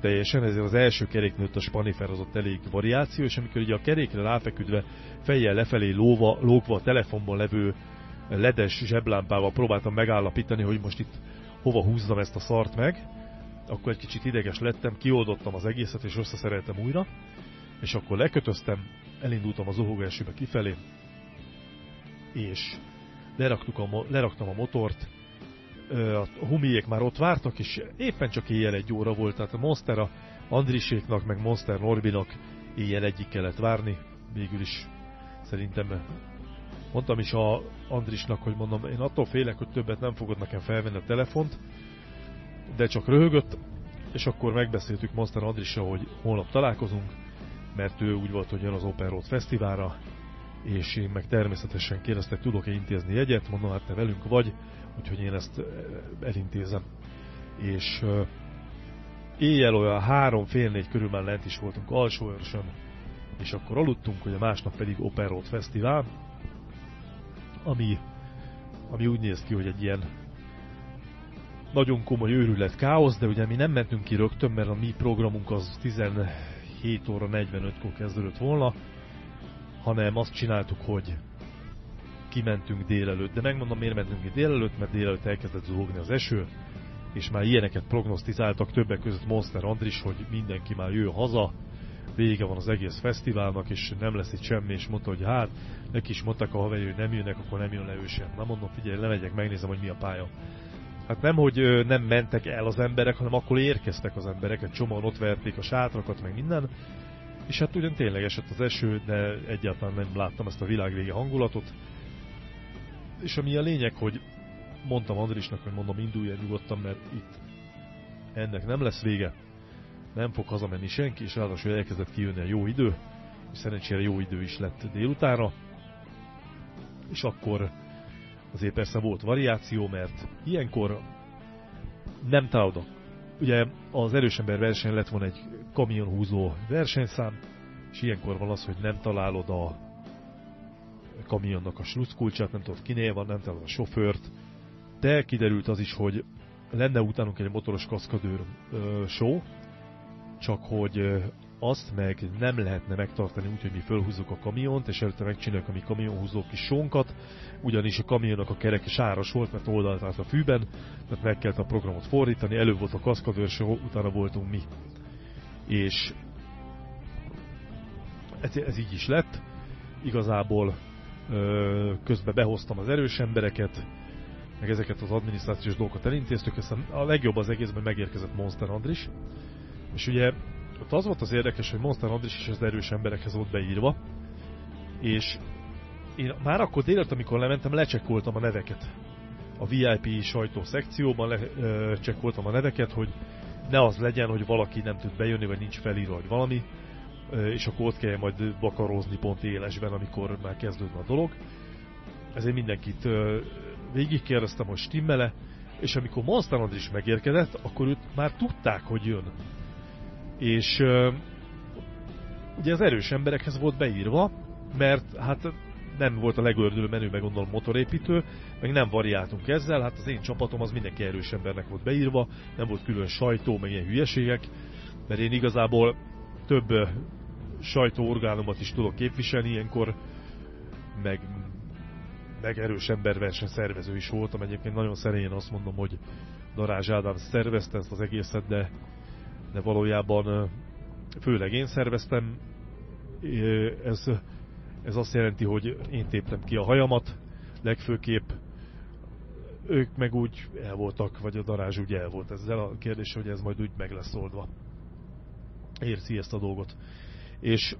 teljesen, ezért az első keréknőtt a spanifer az ott elég variáció, és amikor ugye a kerékre ráfeküdve fejjel lefelé lóva, lógva a telefonban levő ledes zseblámpával próbáltam megállapítani, hogy most itt hova húzzam ezt a szart meg, akkor egy kicsit ideges lettem, kioldottam az egészet és összeszereltem újra, és akkor lekötöztem, elindultam az esőbe kifelé, és leraktuk a, leraktam a motort, a humiék már ott vártak, és éppen csak éjjel egy óra volt, tehát a Monster a Andriséknak, meg Monster Norbinak éjjel egyik kellett várni, végül is szerintem mondtam is a Andrisnak, hogy mondom, én attól félek, hogy többet nem fogod nekem felvenni a telefont, de csak röhögött, és akkor megbeszéltük Monster Andrissal, hogy holnap találkozunk, mert ő úgy volt, hogy jön az Open Road Fesztiválra, és én meg természetesen kérdeztek, tudok-e intézni jegyet, mondom, hát te velünk vagy, úgyhogy én ezt elintézem. És uh, éjjel olyan három, fél négy körül már lent is voltunk Alsóörsön, és akkor aludtunk, hogy a másnap pedig Open Road Fesztivál, ami, ami úgy néz ki, hogy egy ilyen nagyon komoly őrület káosz, de ugye mi nem mentünk ki rögtön, mert a mi programunk az 17 óra 45-kor kezdődött volna, hanem azt csináltuk, hogy kimentünk délelőtt, de megmondom miért mentünk ki délelőtt, mert délelőtt elkezdett zúgni az eső, és már ilyeneket prognosztizáltak többek között Monster Andris, hogy mindenki már jön haza, vége van az egész fesztiválnak, és nem lesz itt semmi, és mondta, hogy hát, neki is mondták a haveri, hogy nem jönnek, akkor nem jön le ő sem. Na mondom, figyelj, lemegyek, megnézem, hogy mi a pálya. Hát nem, hogy nem mentek el az emberek, hanem akkor érkeztek az emberek, egy csomóan ott verték a sátrakat, meg minden, és hát ugyan tényleg esett az eső, de egyáltalán nem láttam ezt a világvége hangulatot. És ami a lényeg, hogy mondtam Andrisnak, hogy mondom, indulj el nyugodtan, mert itt ennek nem lesz vége. Nem fog hazamenni senki, és ráadásul elkezdett kijönni a jó idő, és szerencsére jó idő is lett délutára. És akkor azért persze volt variáció, mert ilyenkor nem találod ugye az erős ember verseny lett volna egy kamionhúzó versenyszám, és ilyenkor van az, hogy nem találod a kamionnak a sluszkulcsát, nem tudod kinél van, nem találod a sofőrt, de kiderült az is, hogy lenne utánunk egy motoros kaszkadőr show, csak hogy azt meg nem lehetne megtartani úgy, hogy mi fölhúzzuk a kamiont, és előtte megcsináljuk a mi kamionhúzó kis sónkat, ugyanis a kamionnak a kerek sáros volt, mert oldalt állt a fűben, tehát meg kellett a programot fordítani, előbb volt a kaszkadőr utána voltunk mi. És ez, ez így is lett. Igazából ö, közben behoztam az erős embereket, meg ezeket az adminisztrációs dolgokat elintéztük, aztán a legjobb az egészben megérkezett Monster Andris, és ugye ott az volt az érdekes, hogy Monster Andris is az erős emberekhez volt beírva, és én már akkor délután, amikor lementem, lecsekkoltam a neveket. A VIP sajtó szekcióban lecsekkoltam a neveket, hogy ne az legyen, hogy valaki nem tud bejönni, vagy nincs felírva, vagy valami, és akkor ott kell majd bakarózni pont élesben, amikor már kezdődne a dolog. Ezért mindenkit végigkérdeztem, hogy stimmele, és amikor Monster Andris megérkezett, akkor őt már tudták, hogy jön. És ugye az erős emberekhez volt beírva, mert hát nem volt a legördülő menü, meg gondolom motorépítő, meg nem variáltunk ezzel, hát az én csapatom az mindenki erős embernek volt beírva, nem volt külön sajtó, meg ilyen hülyeségek, mert én igazából több sajtóorgánomat is tudok képviselni, ilyenkor meg, meg erős emberverseny szervező is voltam. Egyébként nagyon szerényen azt mondom, hogy Darázs Ádám szervezte ezt az egészet, de, de valójában főleg én szerveztem. Ez, ez azt jelenti, hogy én téptem ki a hajamat, legfőképp ők meg úgy el voltak, vagy a darázs úgy el volt ezzel a kérdés, hogy ez majd úgy meg lesz oldva. Érzi ezt a dolgot. És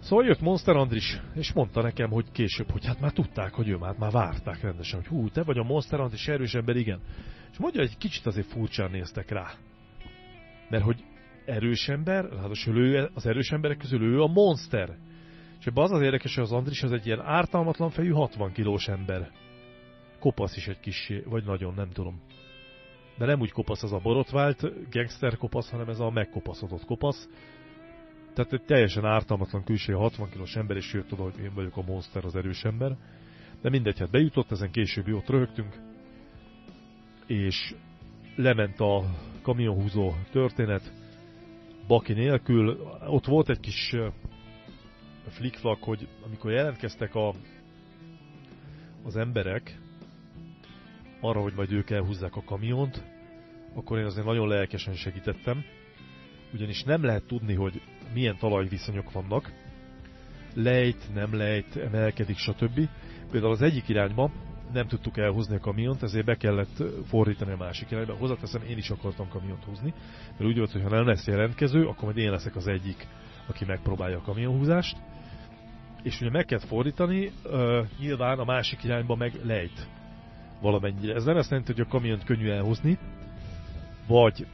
Szóval jött Monster Andris, és mondta nekem, hogy később, hogy hát már tudták, hogy ő már, már várták rendesen, hogy hú, te vagy a Monster Andris erős ember, igen. És mondja, hogy kicsit azért furcsán néztek rá. Mert hogy erős ember, ráadásul ő az erős emberek közül ő a Monster. És ebben az az érdekes, hogy az Andris az egy ilyen ártalmatlan fejű 60 kilós ember. Kopasz is egy kis, vagy nagyon, nem tudom. De nem úgy kopasz az a borotvált gangster kopasz, hanem ez a megkopaszodott kopasz tehát egy teljesen ártalmatlan külső 60 kilós ember, és jött oda, hogy én vagyok a monster, az erős ember. De mindegy, hát bejutott, ezen később ott röhögtünk, és lement a kamionhúzó történet, baki nélkül. Ott volt egy kis flikflak, hogy amikor jelentkeztek a, az emberek arra, hogy majd ők elhúzzák a kamiont, akkor én azért nagyon lelkesen segítettem, ugyanis nem lehet tudni, hogy milyen talajviszonyok vannak, lejt, nem lejt, emelkedik, stb. Például az egyik irányba nem tudtuk elhúzni a kamiont, ezért be kellett fordítani a másik irányba. Hozzáteszem, én is akartam kamiont húzni, mert úgy volt, hogy ha nem lesz jelentkező, akkor majd én leszek az egyik, aki megpróbálja a kamionhúzást. És ugye meg kell fordítani, uh, nyilván a másik irányba meg lejt valamennyire. Ez nem azt jelenti, hogy a kamiont könnyű elhozni, vagy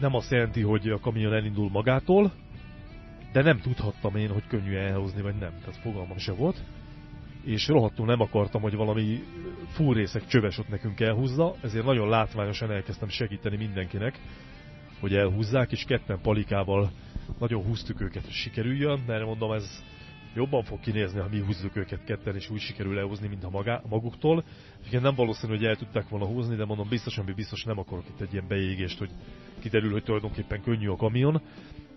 nem azt jelenti, hogy a kamion elindul magától, de nem tudhattam én, hogy könnyű elhozni, vagy nem. Tehát fogalmam se volt. És rohadtul nem akartam, hogy valami fúrészek csöves ott nekünk elhúzza, ezért nagyon látványosan elkezdtem segíteni mindenkinek, hogy elhúzzák, és ketten palikával nagyon húztuk őket, hogy sikerüljön, mert mondom, ez jobban fog kinézni, ha mi húzzuk őket ketten, és úgy sikerül elhúzni, mint a maguktól. Igen, nem valószínű, hogy el tudták volna húzni, de mondom, biztos, ami biztos nem akarok itt egy ilyen beégést, hogy kiderül, hogy tulajdonképpen könnyű a kamion.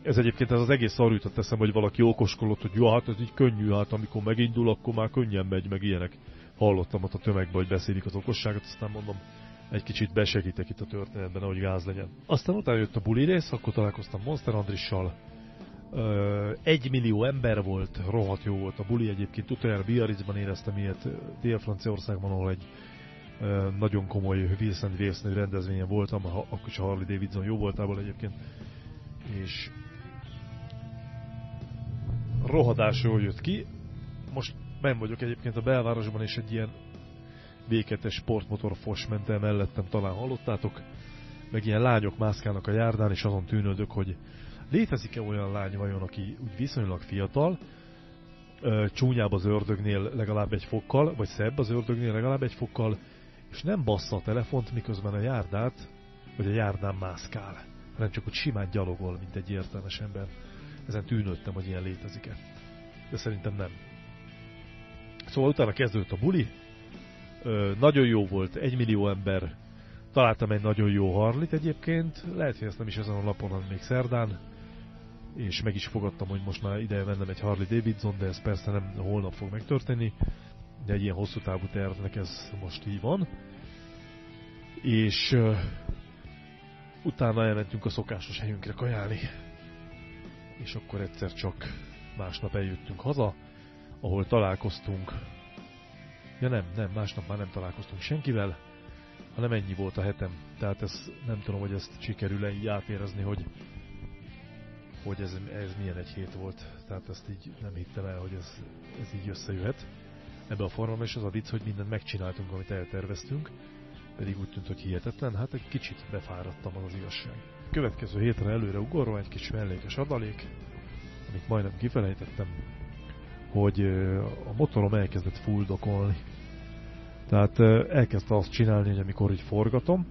Ez egyébként ez az egész arra jutott eszem, hogy valaki okoskolott, hogy jó, hát ez így könnyű, hát amikor megindul, akkor már könnyen megy, meg ilyenek. Hallottam ott a tömegben, hogy beszélik az okosságot, aztán mondom, egy kicsit besegítek itt a történetben, hogy gáz legyen. Aztán utána jött a buli rész, akkor találkoztam Monster Andrissal, egy millió ember volt, rohadt jó volt a buli egyébként. Utoljára Biarritzban éreztem ilyet Dél-Franciaországban, ahol egy nagyon komoly Wilson Wales rendezvényen voltam, akkor is a Harley Davidson jó voltából egyébként. És rohadás jól jött ki. Most ben vagyok egyébként a belvárosban, és egy ilyen V2-es sportmotor fos ment el mellettem, talán hallottátok. Meg ilyen lányok mászkálnak a járdán, és azon tűnődök, hogy Létezik-e olyan lány vajon, aki úgy viszonylag fiatal, csúnyább az ördögnél legalább egy fokkal, vagy szebb az ördögnél legalább egy fokkal, és nem bassza a telefont, miközben a járdát, vagy a járdán mászkál, hanem csak úgy simán gyalogol, mint egy értelmes ember. Ezen tűnődtem, hogy ilyen létezik-e. De szerintem nem. Szóval utána kezdődött a buli, Ö, nagyon jó volt, egy millió ember, találtam egy nagyon jó harlit egyébként, lehet, hogy ezt nem is ezen a napon, hanem még szerdán, és meg is fogadtam, hogy most már ideje vennem egy Harley Davidson, de ez persze nem holnap fog megtörténni, de egy ilyen hosszú távú tervnek ez most így van. És uh, utána elmentünk a szokásos helyünkre kajálni, és akkor egyszer csak másnap eljöttünk haza, ahol találkoztunk. Ja nem, nem, másnap már nem találkoztunk senkivel, hanem ennyi volt a hetem. Tehát ez, nem tudom, hogy ezt sikerül-e így átérezni, hogy hogy ez, ez milyen egy hét volt. Tehát ezt így nem hittem el, hogy ez, ez így összejöhet. Ebben a formában is az a vicc, hogy mindent megcsináltunk, amit elterveztünk, pedig úgy tűnt, hogy hihetetlen, hát egy kicsit befáradtam az, az igazság. Következő hétre előre ugorva egy kis mellékes adalék, amit majdnem kifelejtettem, hogy a motorom elkezdett fulldokolni. Tehát elkezdte azt csinálni, hogy amikor így forgatom,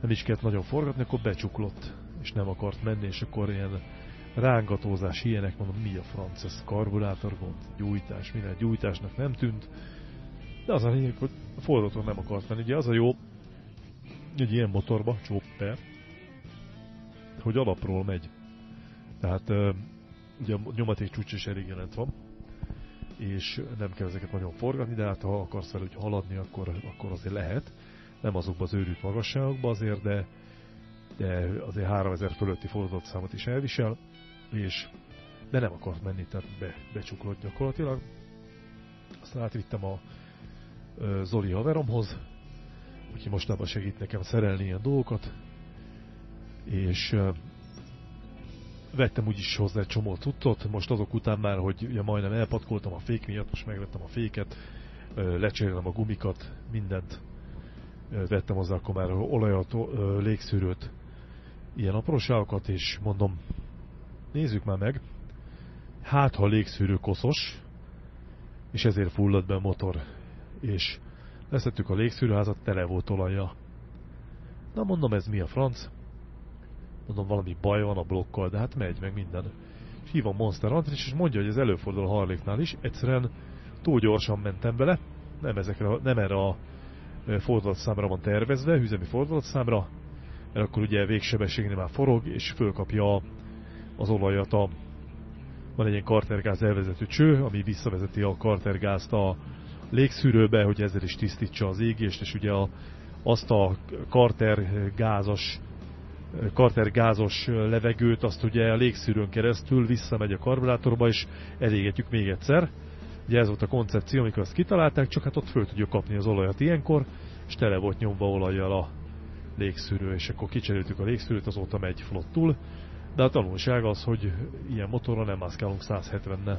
nem is kellett nagyon forgatni, akkor becsuklott és nem akart menni, és akkor ilyen rángatózás, ilyenek, mondom, mi a franc, ez karburátor gond, gyújtás, minden gyújtásnak nem tűnt, de az a lényeg, hogy a fordulaton nem akart menni. Ugye az a jó, egy ilyen motorba, chopper, hogy alapról megy. Tehát ugye a nyomaték csúcs is elég jelent van, és nem kell ezeket nagyon forgatni, de hát ha akarsz vele haladni, akkor, akkor azért lehet. Nem azokban az őrült magasságokban azért, de, de azért 3000 fölötti fordulatszámot is elvisel, és de nem akart menni, tehát be, becsuklott gyakorlatilag. Aztán átvittem a Zoli haveromhoz, aki mostában segít nekem szerelni ilyen dolgokat, és vettem úgyis hozzá egy csomó cuccot, most azok után már, hogy ugye majdnem elpatkoltam a fék miatt, most megvettem a féket, lecserélem a gumikat, mindent vettem hozzá, akkor már olajat, légszűrőt, ilyen apróságokat, és mondom, nézzük már meg, hát ha a légszűrő koszos, és ezért fulladt be a motor, és leszettük a légszűrőházat, tele volt olaja. Na mondom, ez mi a franc? Mondom, valami baj van a blokkal, de hát megy meg minden. És hívom Monster Andris, és mondja, hogy ez előfordul a Harléknál is. Egyszerűen túl gyorsan mentem bele, nem, ezekre, nem erre a fordulatszámra van tervezve, üzemi fordulatszámra, mert akkor ugye végsebességnél már forog, és fölkapja az olajat a van egy ilyen kartergáz elvezető cső, ami visszavezeti a kartergázt a légszűrőbe, hogy ezzel is tisztítsa az égést, és ugye a, azt a kartergázas kartergázos levegőt, azt ugye a légszűrőn keresztül visszamegy a karburátorba, és elégetjük még egyszer. Ugye ez volt a koncepció, amikor azt kitalálták, csak hát ott föl tudjuk kapni az olajat ilyenkor, és tele volt nyomva olajjal a légszűrő, és akkor kicseréltük a légszűrőt, azóta megy flottul. De a tanulság az, hogy ilyen motorra nem mászkálunk 170-nel.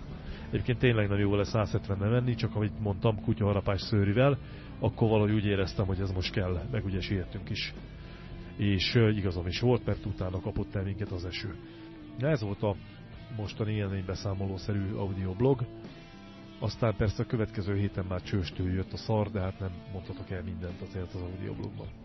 Egyébként tényleg nem jó lesz 170-nel menni, csak amit mondtam, kutyaharapás szőrivel, akkor valahogy úgy éreztem, hogy ez most kell, meg ugye is. És igazam is volt, mert utána kapott el minket az eső. De ez volt a mostani élménybeszámolószerű audioblog. Aztán persze a következő héten már csőstől jött a szar, de hát nem mondhatok el mindent azért az audioblogban.